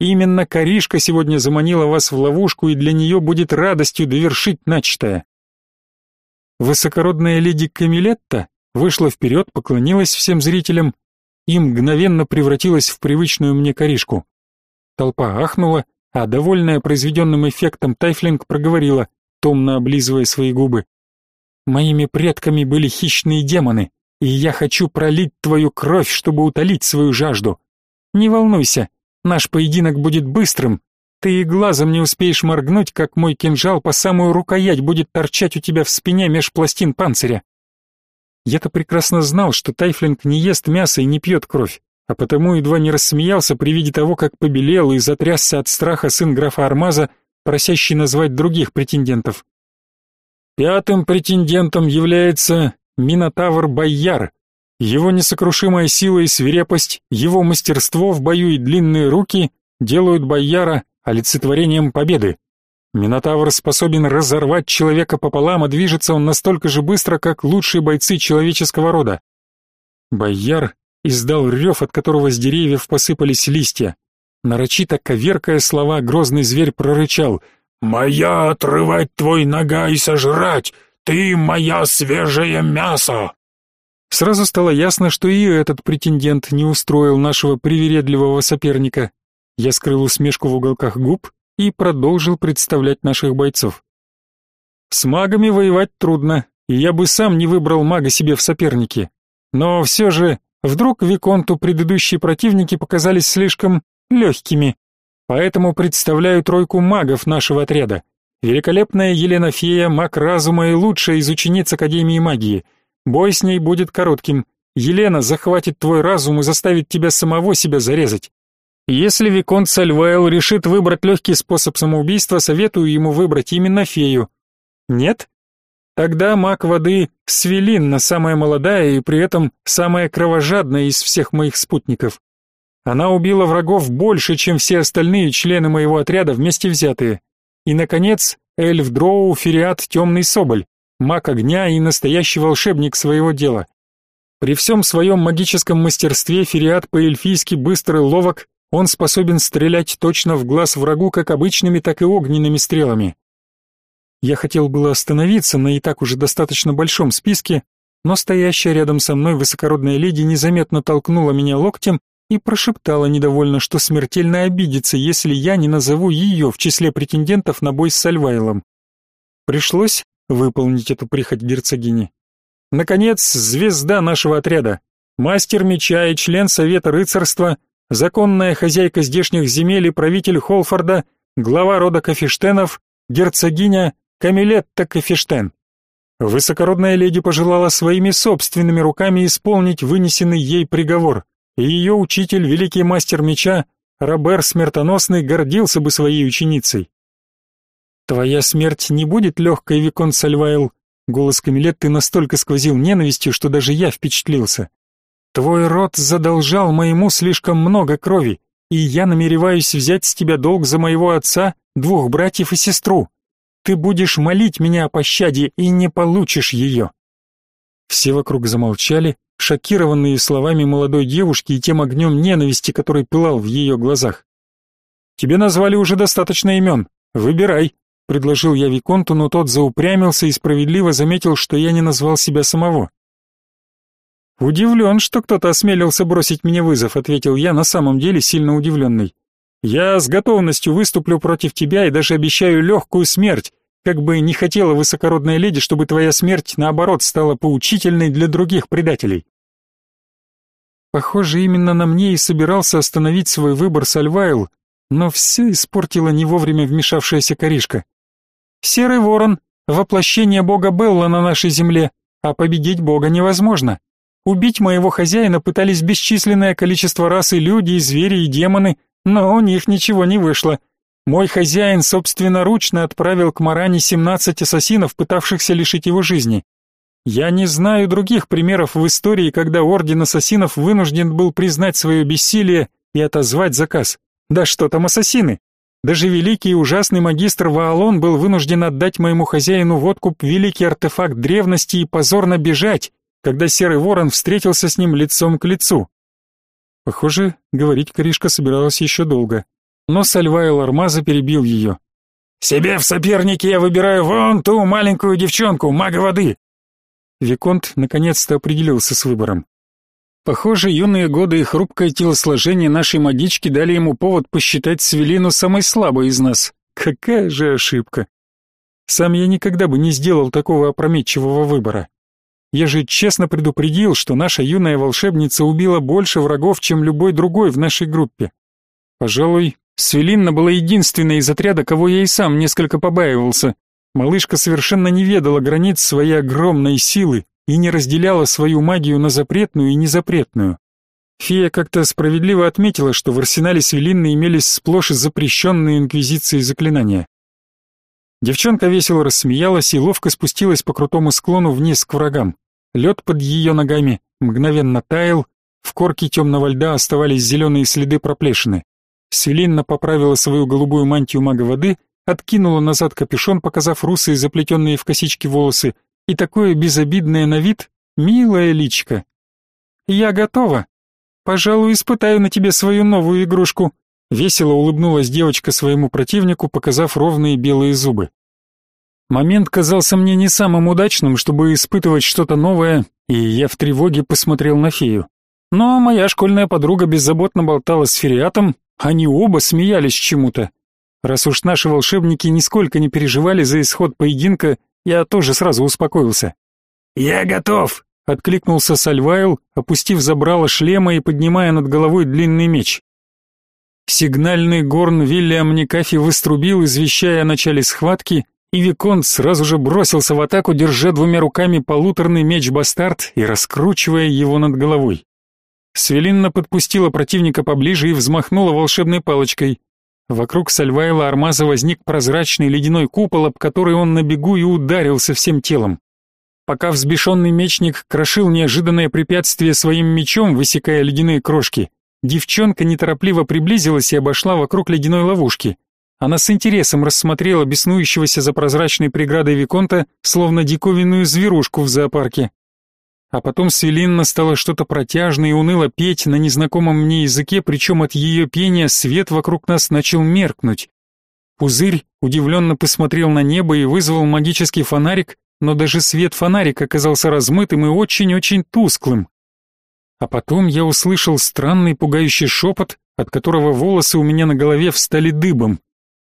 Именно Коришка сегодня заманила вас в ловушку, и для нее будет радостью довершить начатое. Высокородная леди Камилетта вышла вперед, поклонилась всем зрителям и мгновенно превратилась в привычную мне Коришку. Толпа ахнула, а довольная произведенным эффектом Тайфлинг проговорила, томно облизывая свои губы. «Моими предками были хищные демоны, и я хочу пролить твою кровь, чтобы утолить свою жажду. Не волнуйся, Наш поединок будет быстрым. Ты и глазом не успеешь моргнуть, как мой кинжал по самую рукоять будет торчать у тебя в спине меж пластин панциря. Я-то прекрасно знал, что Тайфлинг не ест мясо и не пьет кровь, а потому едва не рассмеялся при виде того, как побелел и затрясся от страха сын графа Армаза, просящий назвать других претендентов. Пятым претендентом является Минотавр Байяр, его несокрушимая сила и свирепость, его мастерство в бою и длинные руки делают бояра олицетворением победы. Минотавр способен разорвать человека пополам, а движется он настолько же быстро, как лучшие бойцы человеческого рода. Бояр издал рев, от которого с деревьев посыпались листья. Нарочито коверкая слова, грозный зверь прорычал «Моя отрывать твой нога и сожрать! Ты моя свежее мясо!» Сразу стало ясно, что и этот претендент не устроил нашего привередливого соперника. Я скрыл усмешку в уголках губ и продолжил представлять наших бойцов. С магами воевать трудно, и я бы сам не выбрал мага себе в соперники. Но все же Вдруг Виконту предыдущие противники показались слишком легкими. Поэтому представляю тройку магов нашего отряда. Великолепная Елена Фея, маг разума и лучшая из учениц Академии магии. Бой с ней будет коротким. Елена захватит твой разум и заставит тебя самого себя зарезать. Если Виконт Сальвайл решит выбрать легкий способ самоубийства, советую ему выбрать именно фею. Нет? Тогда маг воды Свелинна, самая молодая и при этом самая кровожадная из всех моих спутников. Она убила врагов больше, чем все остальные члены моего отряда вместе взятые. И, наконец, эльф Дроу Фериат Темный Соболь, маг огня и настоящий волшебник своего дела. При всем своем магическом мастерстве Фериат по-эльфийски быстрый ловок он способен стрелять точно в глаз врагу как обычными, так и огненными стрелами. Я хотел было остановиться на и так уже достаточно большом списке, но стоящая рядом со мной высокородная леди незаметно толкнула меня локтем и прошептала недовольно, что смертельно обидится, если я не назову ее в числе претендентов на бой с Сальвайлом. Пришлось выполнить эту прихоть герцогини. Наконец, звезда нашего отряда, мастер меча и член Совета рыцарства — законная хозяйка здешних земель и правитель Холфорда, глава рода Кафештенов, герцогиня Камилетта Кафештен. Высокородная леди пожелала своими собственными руками исполнить вынесенный ей приговор, и ее учитель, великий мастер меча, Робер Смертоносный, гордился бы своей ученицей. «Твоя смерть не будет легкой, Викон Сальвайл», голос Камилетты настолько сквозил ненавистью, что даже я впечатлился. Твой род задолжал моему слишком много крови, и я намереваюсь взять с тебя долг за моего отца, двух братьев и сестру. Ты будешь молить меня о пощаде и не получишь ее». Все вокруг замолчали, шокированные словами молодой девушки и тем огнем ненависти, который пылал в ее глазах. «Тебе назвали уже достаточно имен. Выбирай», — предложил я Виконту, но тот заупрямился и справедливо заметил, что я не назвал себя самого. «Удивлен, что кто-то осмелился бросить мне вызов», — ответил я, на самом деле сильно удивленный. «Я с готовностью выступлю против тебя и даже обещаю легкую смерть, как бы не хотела высокородная леди, чтобы твоя смерть, наоборот, стала поучительной для других предателей». Похоже, именно на мне и собирался остановить свой выбор Сальвайл, но все испортила не вовремя вмешавшаяся коришка. «Серый ворон — воплощение бога Белла на нашей земле, а победить бога невозможно. Убить моего хозяина пытались бесчисленное количество рас и люди, и звери, и демоны, но у них ничего не вышло. Мой хозяин собственноручно отправил к Маране 17 ассасинов, пытавшихся лишить его жизни. Я не знаю других примеров в истории, когда орден ассасинов вынужден был признать свое бессилие и отозвать заказ. Да что там ассасины? Даже великий и ужасный магистр Ваалон был вынужден отдать моему хозяину в откуп великий артефакт древности и позорно бежать, когда серый ворон встретился с ним лицом к лицу. Похоже, говорить Коришка собиралась еще долго, но Сальвайл Армаза перебил ее. «Себе в сопернике я выбираю вон ту маленькую девчонку, мага воды!» Виконт наконец-то определился с выбором. Похоже, юные годы и хрупкое телосложение нашей магички дали ему повод посчитать Свелину самой слабой из нас. Какая же ошибка! Сам я никогда бы не сделал такого опрометчивого выбора. Я же честно предупредил, что наша юная волшебница убила больше врагов, чем любой другой в нашей группе. Пожалуй, Свелинна была единственной из отряда, кого я и сам несколько побаивался. Малышка совершенно не ведала границ своей огромной силы и не разделяла свою магию на запретную и незапретную. Фея как-то справедливо отметила, что в арсенале Свелинны имелись сплошь запрещенные инквизицией заклинания. Девчонка весело рассмеялась и ловко спустилась по крутому склону вниз к врагам. Лед под ее ногами мгновенно таял, в корке темного льда оставались зеленые следы проплешины. Селинна поправила свою голубую мантию мага воды, откинула назад капюшон, показав русые заплетенные в косички волосы, и такое безобидное на вид, милая личка. «Я готова. Пожалуй, испытаю на тебе свою новую игрушку», весело улыбнулась девочка своему противнику, показав ровные белые зубы. Момент казался мне не самым удачным, чтобы испытывать что-то новое, и я в тревоге посмотрел на фею. Но моя школьная подруга беззаботно болтала с Фериатом, они оба смеялись чему-то. Раз уж наши волшебники нисколько не переживали за исход поединка, я тоже сразу успокоился. «Я готов!» — откликнулся Сальвайл, опустив забрало шлема и поднимая над головой длинный меч. Сигнальный горн Вильям Никафи выструбил, извещая о начале схватки, и Виконт сразу же бросился в атаку, держа двумя руками полуторный меч-бастард и раскручивая его над головой. Свелинна подпустила противника поближе и взмахнула волшебной палочкой. Вокруг Сальвайла Армаза возник прозрачный ледяной купол, об который он на бегу и ударился всем телом. Пока взбешенный мечник крошил неожиданное препятствие своим мечом, высекая ледяные крошки, девчонка неторопливо приблизилась и обошла вокруг ледяной ловушки. Она с интересом рассмотрела беснующегося за прозрачной преградой Виконта, словно диковинную зверушку в зоопарке. А потом Селинна стала что-то протяжно и уныло петь на незнакомом мне языке, причем от ее пения свет вокруг нас начал меркнуть. Пузырь удивленно посмотрел на небо и вызвал магический фонарик, но даже свет фонарика оказался размытым и очень-очень тусклым. А потом я услышал странный пугающий шепот, от которого волосы у меня на голове встали дыбом.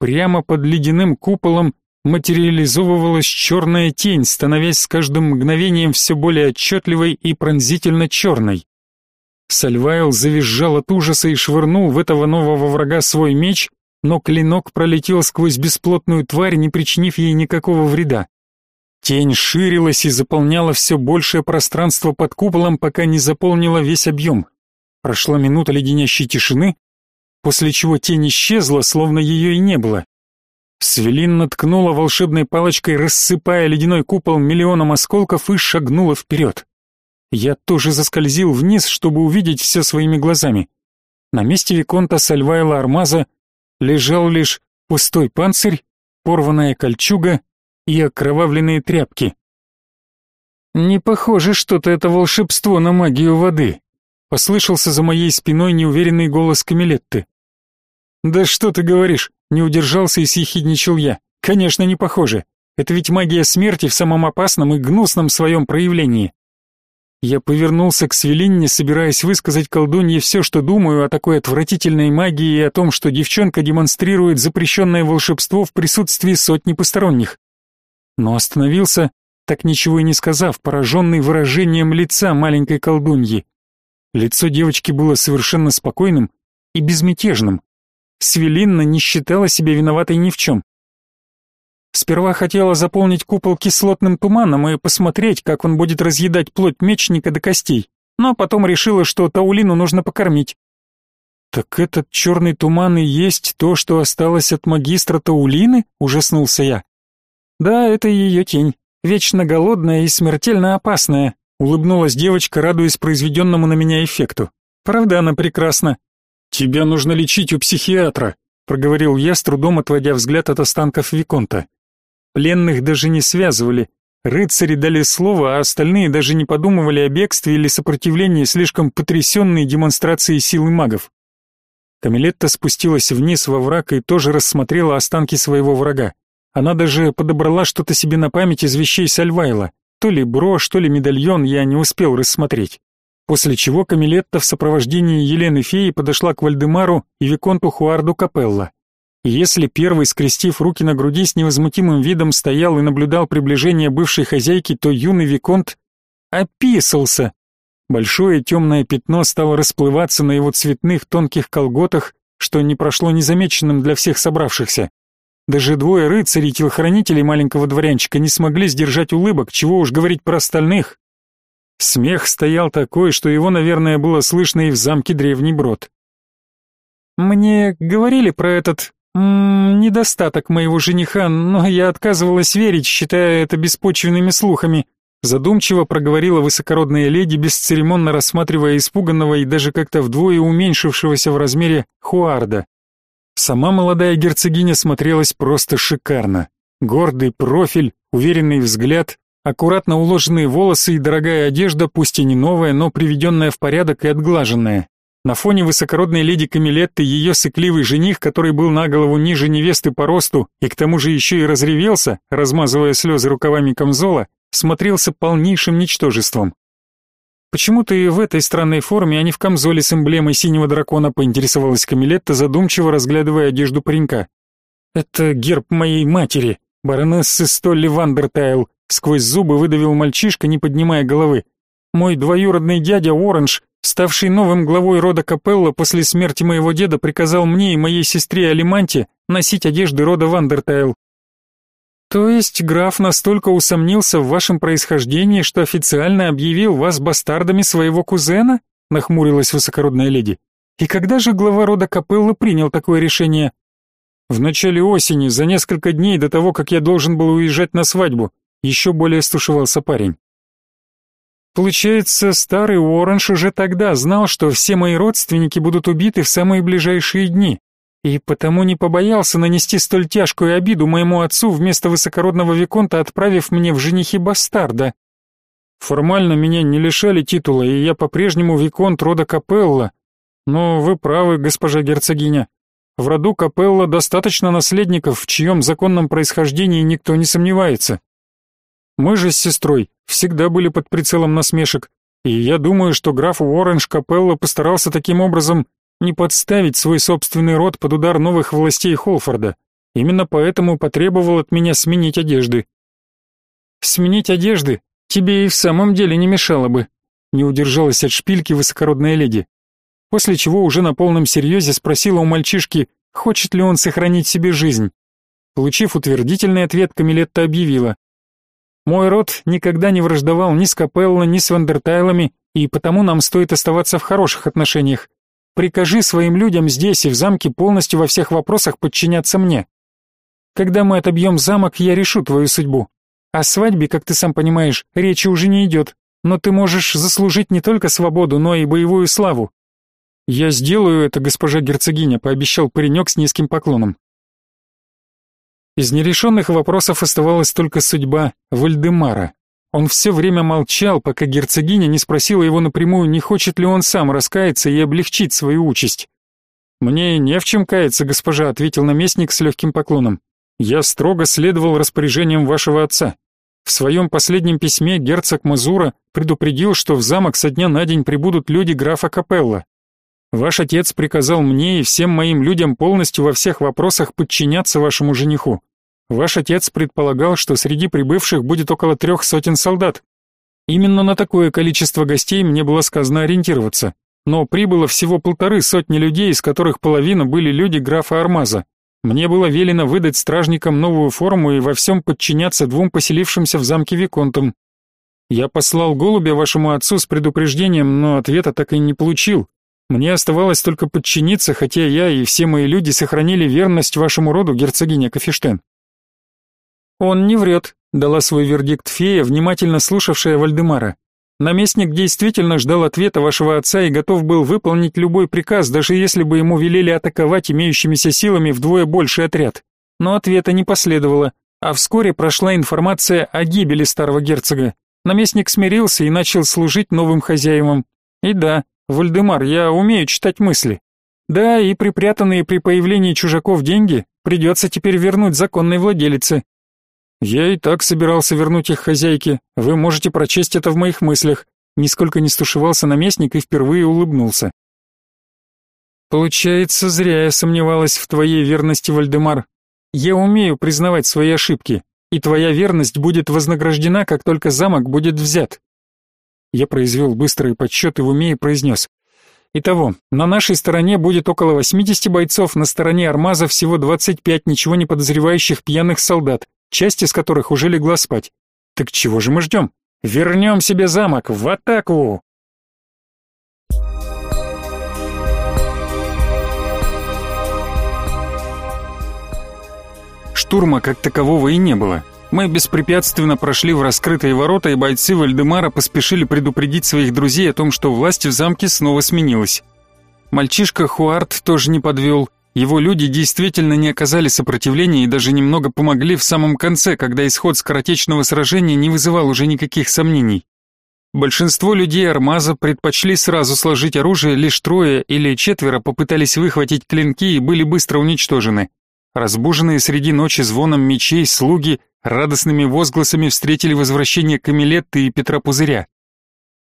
Прямо под ледяным куполом материализовывалась черная тень, становясь с каждым мгновением все более отчетливой и пронзительно черной. Сальвайл завизжал от ужаса и швырнул в этого нового врага свой меч, но клинок пролетел сквозь бесплотную тварь, не причинив ей никакого вреда. Тень ширилась и заполняла все большее пространство под куполом, пока не заполнила весь объем. Прошла минута леденящей тишины, после чего тень исчезла, словно ее и не было. Свелин наткнула волшебной палочкой, рассыпая ледяной купол миллионом осколков и шагнула вперед. Я тоже заскользил вниз, чтобы увидеть все своими глазами. На месте Виконта Сальвайла Армаза лежал лишь пустой панцирь, порванная кольчуга и окровавленные тряпки. «Не похоже что-то это волшебство на магию воды», — послышался за моей спиной неуверенный голос Камилетты. «Да что ты говоришь? Не удержался и съехидничал я. Конечно, не похоже. Это ведь магия смерти в самом опасном и гнусном своем проявлении. Я повернулся к Свелинне, собираясь высказать колдунье все, что думаю о такой отвратительной магии и о том, что девчонка демонстрирует запрещенное волшебство в присутствии сотни посторонних. Но остановился, так ничего и не сказав, пораженный выражением лица маленькой колдуньи. Лицо девочки было совершенно спокойным и безмятежным. Свелинна не считала себя виноватой ни в чем. Сперва хотела заполнить купол кислотным туманом и посмотреть, как он будет разъедать плоть мечника до костей, но потом решила, что Таулину нужно покормить. «Так этот черный туман и есть то, что осталось от магистра Таулины?» — ужаснулся я. «Да, это ее тень, вечно голодная и смертельно опасная», — улыбнулась девочка, радуясь произведенному на меня эффекту. «Правда она прекрасна, «Тебя нужно лечить у психиатра», — проговорил я, с трудом отводя взгляд от останков Виконта. Пленных даже не связывали. Рыцари дали слово, а остальные даже не подумывали о бегстве или сопротивлении слишком потрясенной демонстрацией силы магов. Камилетта спустилась вниз во враг и тоже рассмотрела останки своего врага. Она даже подобрала что-то себе на память из вещей Сальвайла. То ли брошь, то ли медальон я не успел рассмотреть после чего Камилетта в сопровождении Елены Феи подошла к Вальдемару и Виконту Хуарду Капелла. Если первый, скрестив руки на груди с невозмутимым видом, стоял и наблюдал приближение бывшей хозяйки, то юный Виконт описался. Большое темное пятно стало расплываться на его цветных тонких колготах, что не прошло незамеченным для всех собравшихся. Даже двое рыцарей-телохранителей маленького дворянчика не смогли сдержать улыбок, чего уж говорить про остальных. Смех стоял такой, что его, наверное, было слышно и в замке Древний Брод. Мне говорили про этот недостаток моего жениха, но я отказывалась верить, считая это беспочвенными слухами. Задумчиво проговорила высокородная леди, бесцеремонно рассматривая испуганного и даже как-то вдвое уменьшившегося в размере Хуарда. Сама молодая герцогиня смотрелась просто шикарно. Гордый профиль, уверенный взгляд, Аккуратно уложенные волосы и дорогая одежда, пусть и не новая, но приведенная в порядок и отглаженная. На фоне высокородной леди Камилетты ее сыкливый жених, который был на голову ниже невесты по росту и к тому же еще и разревелся, размазывая слезы рукавами камзола, смотрелся полнейшим ничтожеством. «Почему ты в этой странной форме, а не в камзоле с эмблемой синего дракона?» поинтересовалась Камилетта, задумчиво разглядывая одежду паренька. «Это герб моей матери, баронессы Столли Вандертайл», Сквозь зубы выдавил мальчишка, не поднимая головы. Мой двоюродный дядя Оранж, ставший новым главой рода Капелла после смерти моего деда, приказал мне и моей сестре Алиманте носить одежды рода Вандертайл. То есть граф настолько усомнился в вашем происхождении, что официально объявил вас бастардами своего кузена? нахмурилась высокородная леди. И когда же глава рода Капелла принял такое решение? В начале осени, за несколько дней до того, как я должен был уезжать на свадьбу, еще более стушевался парень. Получается, старый Уорренш уже тогда знал, что все мои родственники будут убиты в самые ближайшие дни, и потому не побоялся нанести столь тяжкую обиду моему отцу вместо высокородного виконта, отправив мне в женихи бастарда. Формально меня не лишали титула, и я по-прежнему виконт рода Капелла. Но вы правы, госпожа герцогиня. В роду Капелла достаточно наследников, в чьем законном происхождении никто не сомневается. Мы же с сестрой всегда были под прицелом насмешек, и я думаю, что граф Уорренш Капелло постарался таким образом не подставить свой собственный род под удар новых властей Холфорда. Именно поэтому потребовал от меня сменить одежды. Сменить одежды тебе и в самом деле не мешало бы, не удержалась от шпильки высокородная леди. После чего уже на полном серьезе спросила у мальчишки, хочет ли он сохранить себе жизнь. Получив утвердительный ответ, Камилетта объявила: мой род никогда не враждовал ни с Капелло, ни с Вандертайлами, и потому нам стоит оставаться в хороших отношениях. Прикажи своим людям здесь и в замке полностью во всех вопросах подчиняться мне. Когда мы отобьем замок, я решу твою судьбу. О свадьбе, как ты сам понимаешь, речи уже не идет, но ты можешь заслужить не только свободу, но и боевую славу. Я сделаю это, госпожа герцогиня, пообещал паренек с низким поклоном. Из нерешенных вопросов оставалась только судьба Вальдемара. Он все время молчал, пока герцогиня не спросила его напрямую, не хочет ли он сам раскаяться и облегчить свою участь. «Мне не в чем каяться, госпожа», — ответил наместник с легким поклоном. «Я строго следовал распоряжениям вашего отца. В своем последнем письме герцог Мазура предупредил, что в замок со дня на день прибудут люди графа Капелла. Ваш отец приказал мне и всем моим людям полностью во всех вопросах подчиняться вашему жениху. Ваш отец предполагал, что среди прибывших будет около трех сотен солдат. Именно на такое количество гостей мне было сказано ориентироваться. Но прибыло всего полторы сотни людей, из которых половина были люди графа Армаза. Мне было велено выдать стражникам новую форму и во всем подчиняться двум поселившимся в замке виконтам. Я послал голубя вашему отцу с предупреждением, но ответа так и не получил. Мне оставалось только подчиниться, хотя я и все мои люди сохранили верность вашему роду, герцогиня Кафештен. Он не врет, дала свой вердикт фея, внимательно слушавшая Вальдемара. Наместник действительно ждал ответа вашего отца и готов был выполнить любой приказ, даже если бы ему велели атаковать имеющимися силами вдвое больший отряд. Но ответа не последовало, а вскоре прошла информация о гибели старого герцога. Наместник смирился и начал служить новым хозяевам. И да, Вальдемар, я умею читать мысли. Да, и припрятанные при появлении чужаков деньги придется теперь вернуть законной владелице. Я и так собирался вернуть их хозяйке. Вы можете прочесть это в моих мыслях. Нисколько не стушевался наместник и впервые улыбнулся. Получается, зря я сомневалась в твоей верности, Вальдемар. Я умею признавать свои ошибки, и твоя верность будет вознаграждена, как только замок будет взят. Я произвел быстрые подсчеты в уме и произнес. Итого, на нашей стороне будет около 80 бойцов, на стороне Армаза всего 25 ничего не подозревающих пьяных солдат, часть из которых уже легла спать. Так чего же мы ждем? Вернем себе замок, в атаку! Штурма как такового и не было. Мы беспрепятственно прошли в раскрытые ворота, и бойцы Вальдемара поспешили предупредить своих друзей о том, что власть в замке снова сменилась. Мальчишка Хуарт тоже не подвел. Его люди действительно не оказали сопротивления и даже немного помогли в самом конце, когда исход скоротечного сражения не вызывал уже никаких сомнений. Большинство людей Армаза предпочли сразу сложить оружие, лишь трое или четверо попытались выхватить клинки и были быстро уничтожены. Разбуженные среди ночи звоном мечей слуги радостными возгласами встретили возвращение Камилетты и Петра Пузыря.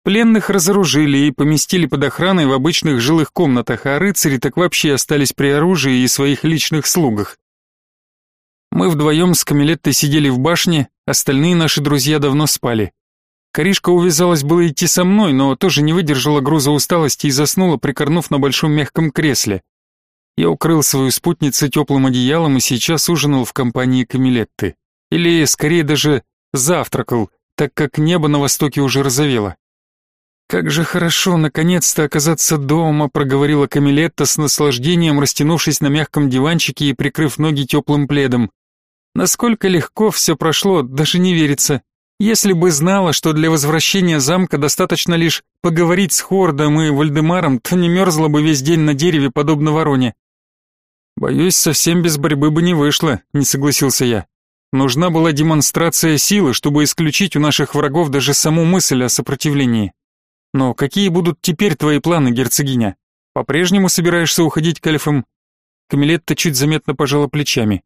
Пленных разоружили и поместили под охраной в обычных жилых комнатах, а рыцари так вообще остались при оружии и своих личных слугах. Мы вдвоем с Камилеттой сидели в башне, остальные наши друзья давно спали. Коришка увязалась было идти со мной, но тоже не выдержала груза усталости и заснула, прикорнув на большом мягком кресле. Я укрыл свою спутницу теплым одеялом и сейчас ужинал в компании Камилетты. Или, скорее даже, завтракал, так как небо на востоке уже розовело. «Как же хорошо наконец-то оказаться дома», — проговорила Камилетта с наслаждением, растянувшись на мягком диванчике и прикрыв ноги теплым пледом. «Насколько легко все прошло, даже не верится. Если бы знала, что для возвращения замка достаточно лишь поговорить с Хордом и Вальдемаром, то не мерзла бы весь день на дереве, подобно вороне». «Боюсь, совсем без борьбы бы не вышло», — не согласился я. Нужна была демонстрация силы, чтобы исключить у наших врагов даже саму мысль о сопротивлении. Но какие будут теперь твои планы, герцогиня? По-прежнему собираешься уходить к эльфам? Камилетта чуть заметно пожала плечами.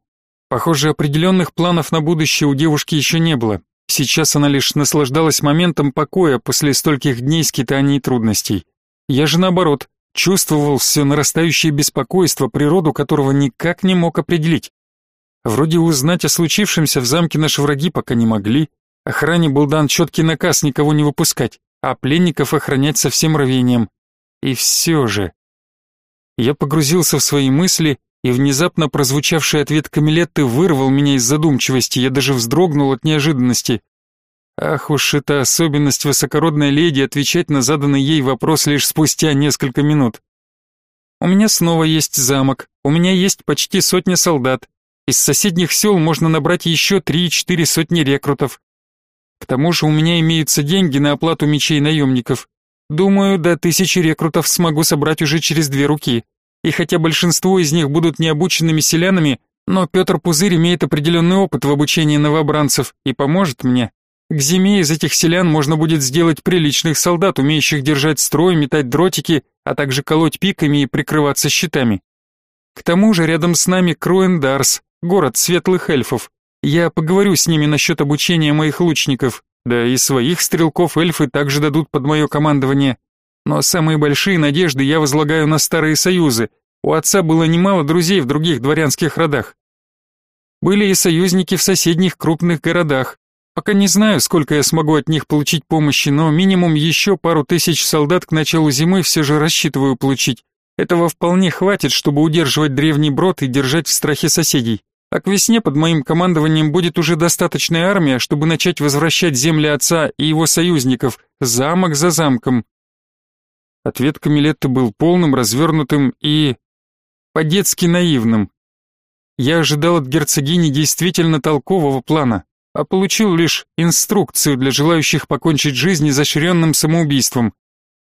Похоже, определенных планов на будущее у девушки еще не было. Сейчас она лишь наслаждалась моментом покоя после стольких дней скитаний и трудностей. Я же наоборот, чувствовал все нарастающее беспокойство, природу которого никак не мог определить. Вроде узнать о случившемся в замке наши враги пока не могли. Охране был дан четкий наказ никого не выпускать, а пленников охранять со всем рвением. И все же... Я погрузился в свои мысли, и внезапно прозвучавший ответ Камилетты вырвал меня из задумчивости, я даже вздрогнул от неожиданности. Ах уж эта особенность высокородной леди отвечать на заданный ей вопрос лишь спустя несколько минут. У меня снова есть замок, у меня есть почти сотня солдат, из соседних сел можно набрать еще три-четыре сотни рекрутов. К тому же у меня имеются деньги на оплату мечей наемников. Думаю, до тысячи рекрутов смогу собрать уже через две руки. И хотя большинство из них будут необученными селянами, но Петр Пузырь имеет определенный опыт в обучении новобранцев и поможет мне. К зиме из этих селян можно будет сделать приличных солдат, умеющих держать строй, метать дротики, а также колоть пиками и прикрываться щитами. К тому же рядом с нами Круэндарс, город светлых эльфов. Я поговорю с ними насчет обучения моих лучников, да и своих стрелков эльфы также дадут под мое командование. Но самые большие надежды я возлагаю на старые союзы. У отца было немало друзей в других дворянских родах. Были и союзники в соседних крупных городах. Пока не знаю, сколько я смогу от них получить помощи, но минимум еще пару тысяч солдат к началу зимы все же рассчитываю получить. Этого вполне хватит, чтобы удерживать древний брод и держать в страхе соседей а к весне под моим командованием будет уже достаточная армия, чтобы начать возвращать земли отца и его союзников, замок за замком. Ответ Камилетты был полным, развернутым и... по-детски наивным. Я ожидал от герцогини действительно толкового плана, а получил лишь инструкцию для желающих покончить жизнь изощренным самоубийством.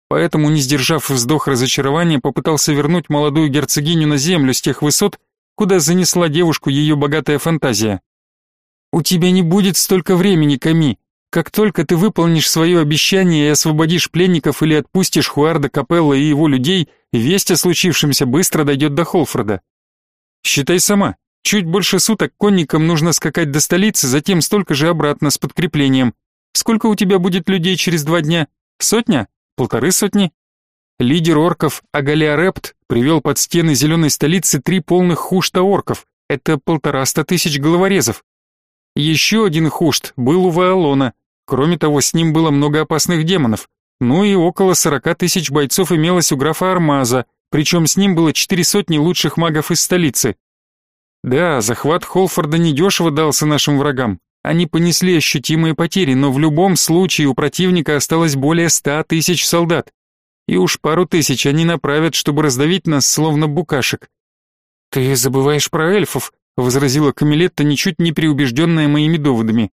Поэтому, не сдержав вздох разочарования, попытался вернуть молодую герцогиню на землю с тех высот, куда занесла девушку ее богатая фантазия. «У тебя не будет столько времени, Ками. Как только ты выполнишь свое обещание и освободишь пленников или отпустишь Хуарда Капелла и его людей, весть о случившемся быстро дойдет до Холфреда. Считай сама, чуть больше суток конникам нужно скакать до столицы, затем столько же обратно с подкреплением. Сколько у тебя будет людей через два дня? Сотня? Полторы сотни? Лидер орков Агалиарепт привел под стены зеленой столицы три полных хушта орков. Это полтораста тысяч головорезов. Еще один хушт был у Ваалона. Кроме того, с ним было много опасных демонов. Ну и около сорока тысяч бойцов имелось у графа Армаза, причем с ним было четыре сотни лучших магов из столицы. Да, захват Холфорда недешево дался нашим врагам. Они понесли ощутимые потери, но в любом случае у противника осталось более ста тысяч солдат и уж пару тысяч они направят, чтобы раздавить нас, словно букашек. Ты забываешь про эльфов, возразила Камилетта, ничуть не преубежденная моими доводами.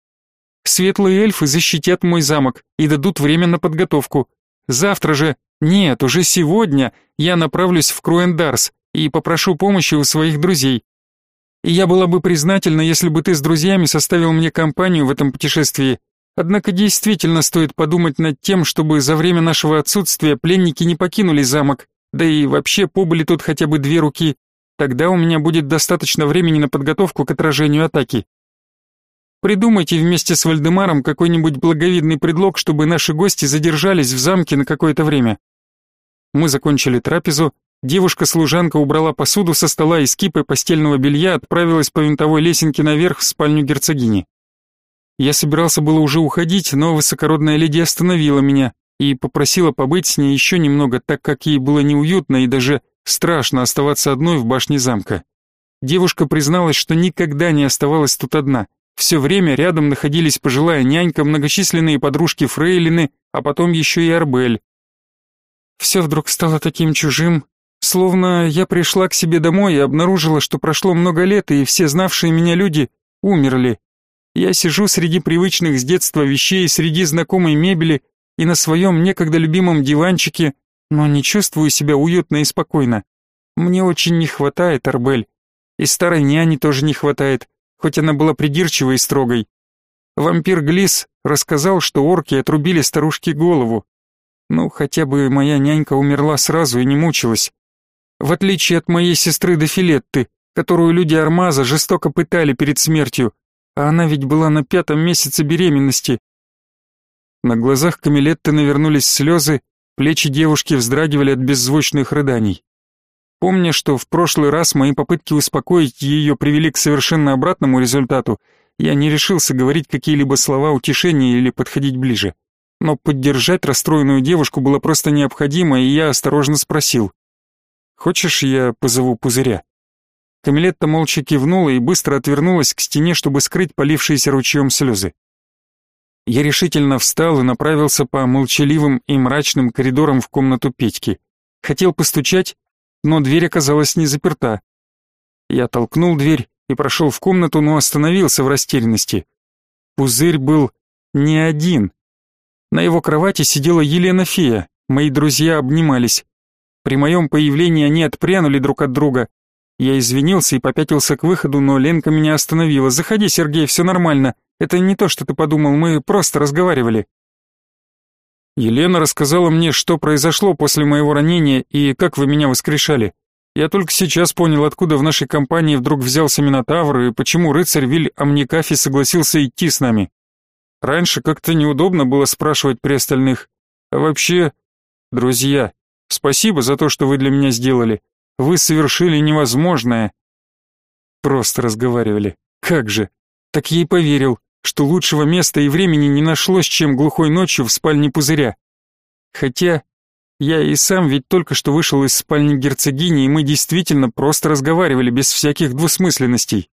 Светлые эльфы защитят мой замок и дадут время на подготовку. Завтра же, нет, уже сегодня я направлюсь в Круэндарс и попрошу помощи у своих друзей. И я была бы признательна, если бы ты с друзьями составил мне компанию в этом путешествии. Однако действительно стоит подумать над тем, чтобы за время нашего отсутствия пленники не покинули замок, да и вообще побыли тут хотя бы две руки. Тогда у меня будет достаточно времени на подготовку к отражению атаки. Придумайте вместе с Вальдемаром какой-нибудь благовидный предлог, чтобы наши гости задержались в замке на какое-то время. Мы закончили трапезу, девушка-служанка убрала посуду со стола и с кипой постельного белья отправилась по винтовой лесенке наверх в спальню герцогини. Я собирался было уже уходить, но высокородная леди остановила меня и попросила побыть с ней еще немного, так как ей было неуютно и даже страшно оставаться одной в башне замка. Девушка призналась, что никогда не оставалась тут одна. Все время рядом находились пожилая нянька, многочисленные подружки Фрейлины, а потом еще и Арбель. Все вдруг стало таким чужим, словно я пришла к себе домой и обнаружила, что прошло много лет, и все знавшие меня люди умерли. Я сижу среди привычных с детства вещей, среди знакомой мебели и на своем некогда любимом диванчике, но не чувствую себя уютно и спокойно. Мне очень не хватает Арбель. И старой няни тоже не хватает, хоть она была придирчивой и строгой. Вампир Глис рассказал, что орки отрубили старушке голову. Ну, хотя бы моя нянька умерла сразу и не мучилась. В отличие от моей сестры Дефилетты, которую люди Армаза жестоко пытали перед смертью, а она ведь была на пятом месяце беременности. На глазах Камилетты навернулись слезы, плечи девушки вздрагивали от беззвучных рыданий. Помня, что в прошлый раз мои попытки успокоить ее привели к совершенно обратному результату, я не решился говорить какие-либо слова утешения или подходить ближе. Но поддержать расстроенную девушку было просто необходимо, и я осторожно спросил. «Хочешь, я позову пузыря?» Камилетта молча кивнула и быстро отвернулась к стене, чтобы скрыть полившиеся ручьем слезы. Я решительно встал и направился по молчаливым и мрачным коридорам в комнату Петьки. Хотел постучать, но дверь оказалась не заперта. Я толкнул дверь и прошел в комнату, но остановился в растерянности. Пузырь был не один. На его кровати сидела Елена Фея, мои друзья обнимались. При моем появлении они отпрянули друг от друга. Я извинился и попятился к выходу, но Ленка меня остановила. «Заходи, Сергей, все нормально. Это не то, что ты подумал, мы просто разговаривали». Елена рассказала мне, что произошло после моего ранения и как вы меня воскрешали. Я только сейчас понял, откуда в нашей компании вдруг взялся Минотавр и почему рыцарь Виль Амникафи согласился идти с нами. Раньше как-то неудобно было спрашивать при остальных. А вообще, друзья, спасибо за то, что вы для меня сделали. Вы совершили невозможное. Просто разговаривали. Как же? Так ей поверил что лучшего места и времени не нашлось, чем глухой ночью в спальне пузыря. Хотя я и сам ведь только что вышел из спальни герцогини, и мы действительно просто разговаривали без всяких двусмысленностей.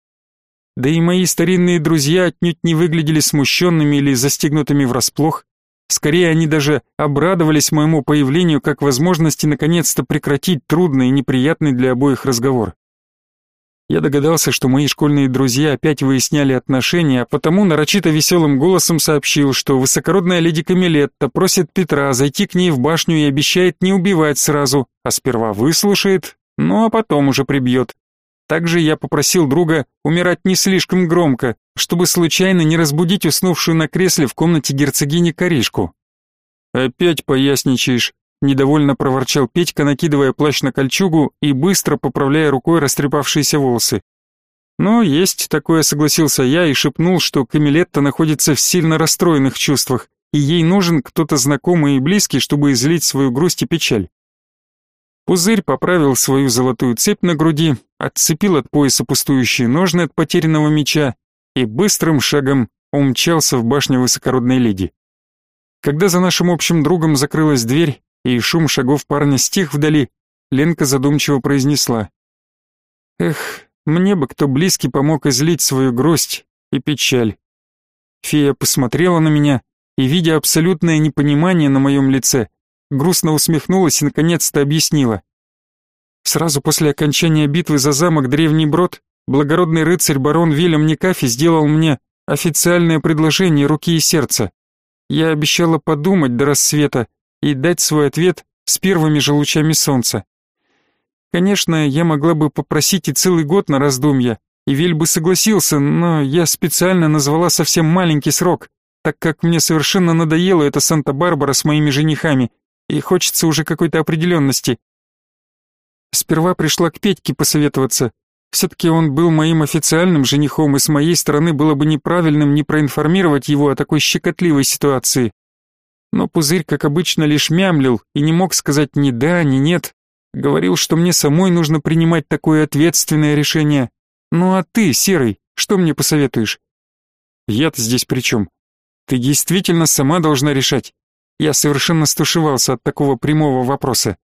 Да и мои старинные друзья отнюдь не выглядели смущенными или застегнутыми врасплох. Скорее, они даже обрадовались моему появлению как возможности наконец-то прекратить трудный и неприятный для обоих разговор. Я догадался, что мои школьные друзья опять выясняли отношения, а потому нарочито веселым голосом сообщил, что высокородная леди Камилетта просит Петра зайти к ней в башню и обещает не убивать сразу, а сперва выслушает, ну а потом уже прибьет. Также я попросил друга умирать не слишком громко, чтобы случайно не разбудить уснувшую на кресле в комнате герцогини Коришку. «Опять поясничаешь», Недовольно проворчал Петька, накидывая плащ на кольчугу и быстро поправляя рукой растрепавшиеся волосы. Но есть такое, согласился я и шепнул, что Камилетта находится в сильно расстроенных чувствах, и ей нужен кто-то знакомый и близкий, чтобы излить свою грусть и печаль. Пузырь поправил свою золотую цепь на груди, отцепил от пояса пустующие ножны от потерянного меча и быстрым шагом умчался в башню высокородной леди. Когда за нашим общим другом закрылась дверь, и шум шагов парня стих вдали, Ленка задумчиво произнесла. «Эх, мне бы кто близкий помог излить свою грусть и печаль». Фея посмотрела на меня и, видя абсолютное непонимание на моем лице, грустно усмехнулась и наконец-то объяснила. Сразу после окончания битвы за замок Древний Брод благородный рыцарь барон Вильям Никафи сделал мне официальное предложение руки и сердца. Я обещала подумать до рассвета и дать свой ответ с первыми же лучами солнца. Конечно, я могла бы попросить и целый год на раздумья, и Вель бы согласился, но я специально назвала совсем маленький срок, так как мне совершенно надоело это Санта-Барбара с моими женихами, и хочется уже какой-то определенности. Сперва пришла к Петьке посоветоваться. Все-таки он был моим официальным женихом, и с моей стороны было бы неправильным не проинформировать его о такой щекотливой ситуации. Но пузырь, как обычно, лишь мямлил и не мог сказать ни да, ни нет. Говорил, что мне самой нужно принимать такое ответственное решение. Ну а ты, Серый, что мне посоветуешь? Я-то здесь при чем? Ты действительно сама должна решать. Я совершенно стушевался от такого прямого вопроса.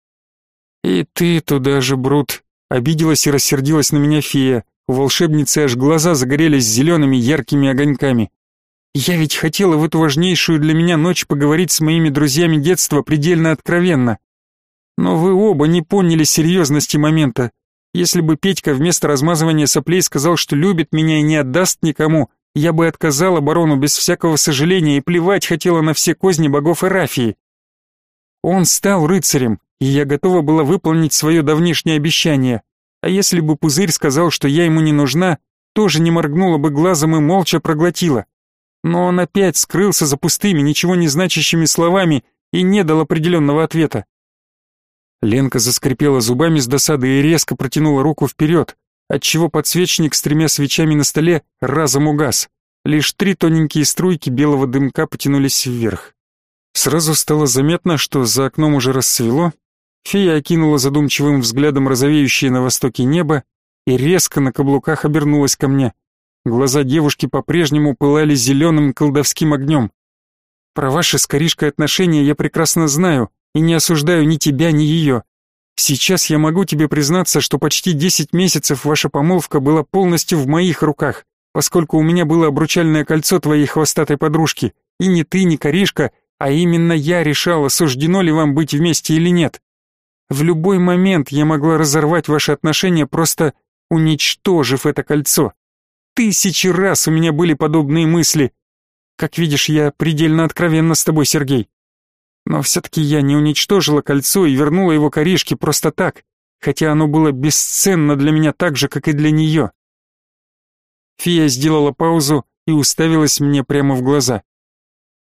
И ты туда же, Брут. Обиделась и рассердилась на меня фея. У волшебницы аж глаза загорелись зелеными яркими огоньками. Я ведь хотела в эту важнейшую для меня ночь поговорить с моими друзьями детства предельно откровенно. Но вы оба не поняли серьезности момента. Если бы Петька вместо размазывания соплей сказал, что любит меня и не отдаст никому, я бы отказала барону без всякого сожаления и плевать хотела на все козни богов Эрафии. Он стал рыцарем, и я готова была выполнить свое давнишнее обещание. А если бы Пузырь сказал, что я ему не нужна, тоже не моргнула бы глазом и молча проглотила. Но он опять скрылся за пустыми, ничего не значащими словами и не дал определенного ответа. Ленка заскрипела зубами с досады и резко протянула руку вперед, отчего подсвечник с тремя свечами на столе разом угас. Лишь три тоненькие струйки белого дымка потянулись вверх. Сразу стало заметно, что за окном уже рассвело. Фея окинула задумчивым взглядом розовеющее на востоке небо и резко на каблуках обернулась ко мне. Глаза девушки по-прежнему пылали зеленым колдовским огнем. Про ваши с Коришкой отношения я прекрасно знаю, и не осуждаю ни тебя, ни ее. Сейчас я могу тебе признаться, что почти десять месяцев ваша помолвка была полностью в моих руках, поскольку у меня было обручальное кольцо твоей хвостатой подружки, и ни ты, ни Коришка, а именно я решала, суждено ли вам быть вместе или нет. В любой момент я могла разорвать ваши отношения, просто уничтожив это кольцо. Тысячи раз у меня были подобные мысли. Как видишь, я предельно откровенна с тобой, Сергей. Но все-таки я не уничтожила кольцо и вернула его коришке просто так, хотя оно было бесценно для меня так же, как и для нее. Фия сделала паузу и уставилась мне прямо в глаза.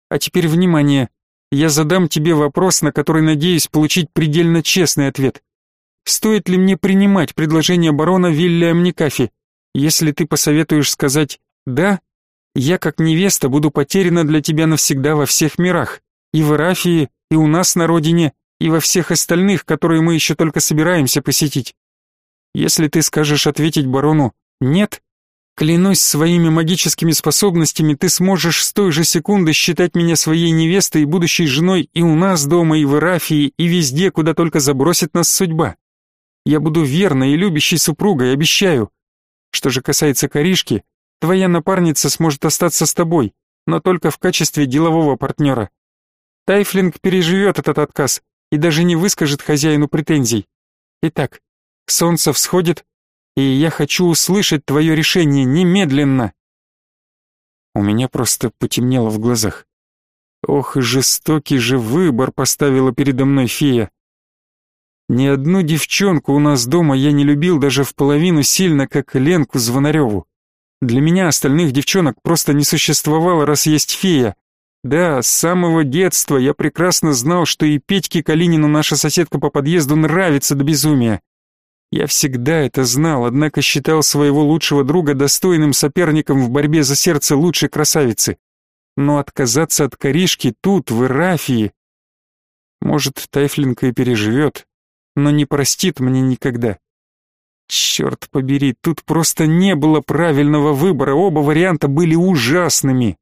А теперь внимание. Я задам тебе вопрос, на который надеюсь получить предельно честный ответ. Стоит ли мне принимать предложение барона Вильям Никафи? Если ты посоветуешь сказать «да», я как невеста буду потеряна для тебя навсегда во всех мирах и в Ирафии, и у нас на родине, и во всех остальных, которые мы еще только собираемся посетить. Если ты скажешь ответить барону «нет», клянусь своими магическими способностями, ты сможешь с той же секунды считать меня своей невестой и будущей женой и у нас дома, и в Ирафии, и везде, куда только забросит нас судьба. Я буду верной и любящей супругой, обещаю. Что же касается Коришки, твоя напарница сможет остаться с тобой, но только в качестве делового партнера. Тайфлинг переживет этот отказ и даже не выскажет хозяину претензий. Итак, солнце всходит, и я хочу услышать твое решение немедленно. У меня просто потемнело в глазах. Ох, жестокий же выбор поставила передо мной фея. Ни одну девчонку у нас дома я не любил даже в половину сильно, как Ленку Звонареву. Для меня остальных девчонок просто не существовало, раз есть фея. Да, с самого детства я прекрасно знал, что и Петьке Калинину наша соседка по подъезду нравится до безумия. Я всегда это знал, однако считал своего лучшего друга достойным соперником в борьбе за сердце лучшей красавицы. Но отказаться от Коришки тут, в Ирафии... Может, Тайфлинка и переживет, но не простит мне никогда. Черт побери, тут просто не было правильного выбора, оба варианта были ужасными.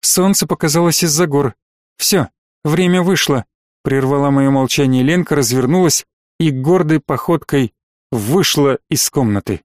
Солнце показалось из-за гор. Все, время вышло. Прервала мое молчание Ленка, развернулась и гордой походкой вышла из комнаты.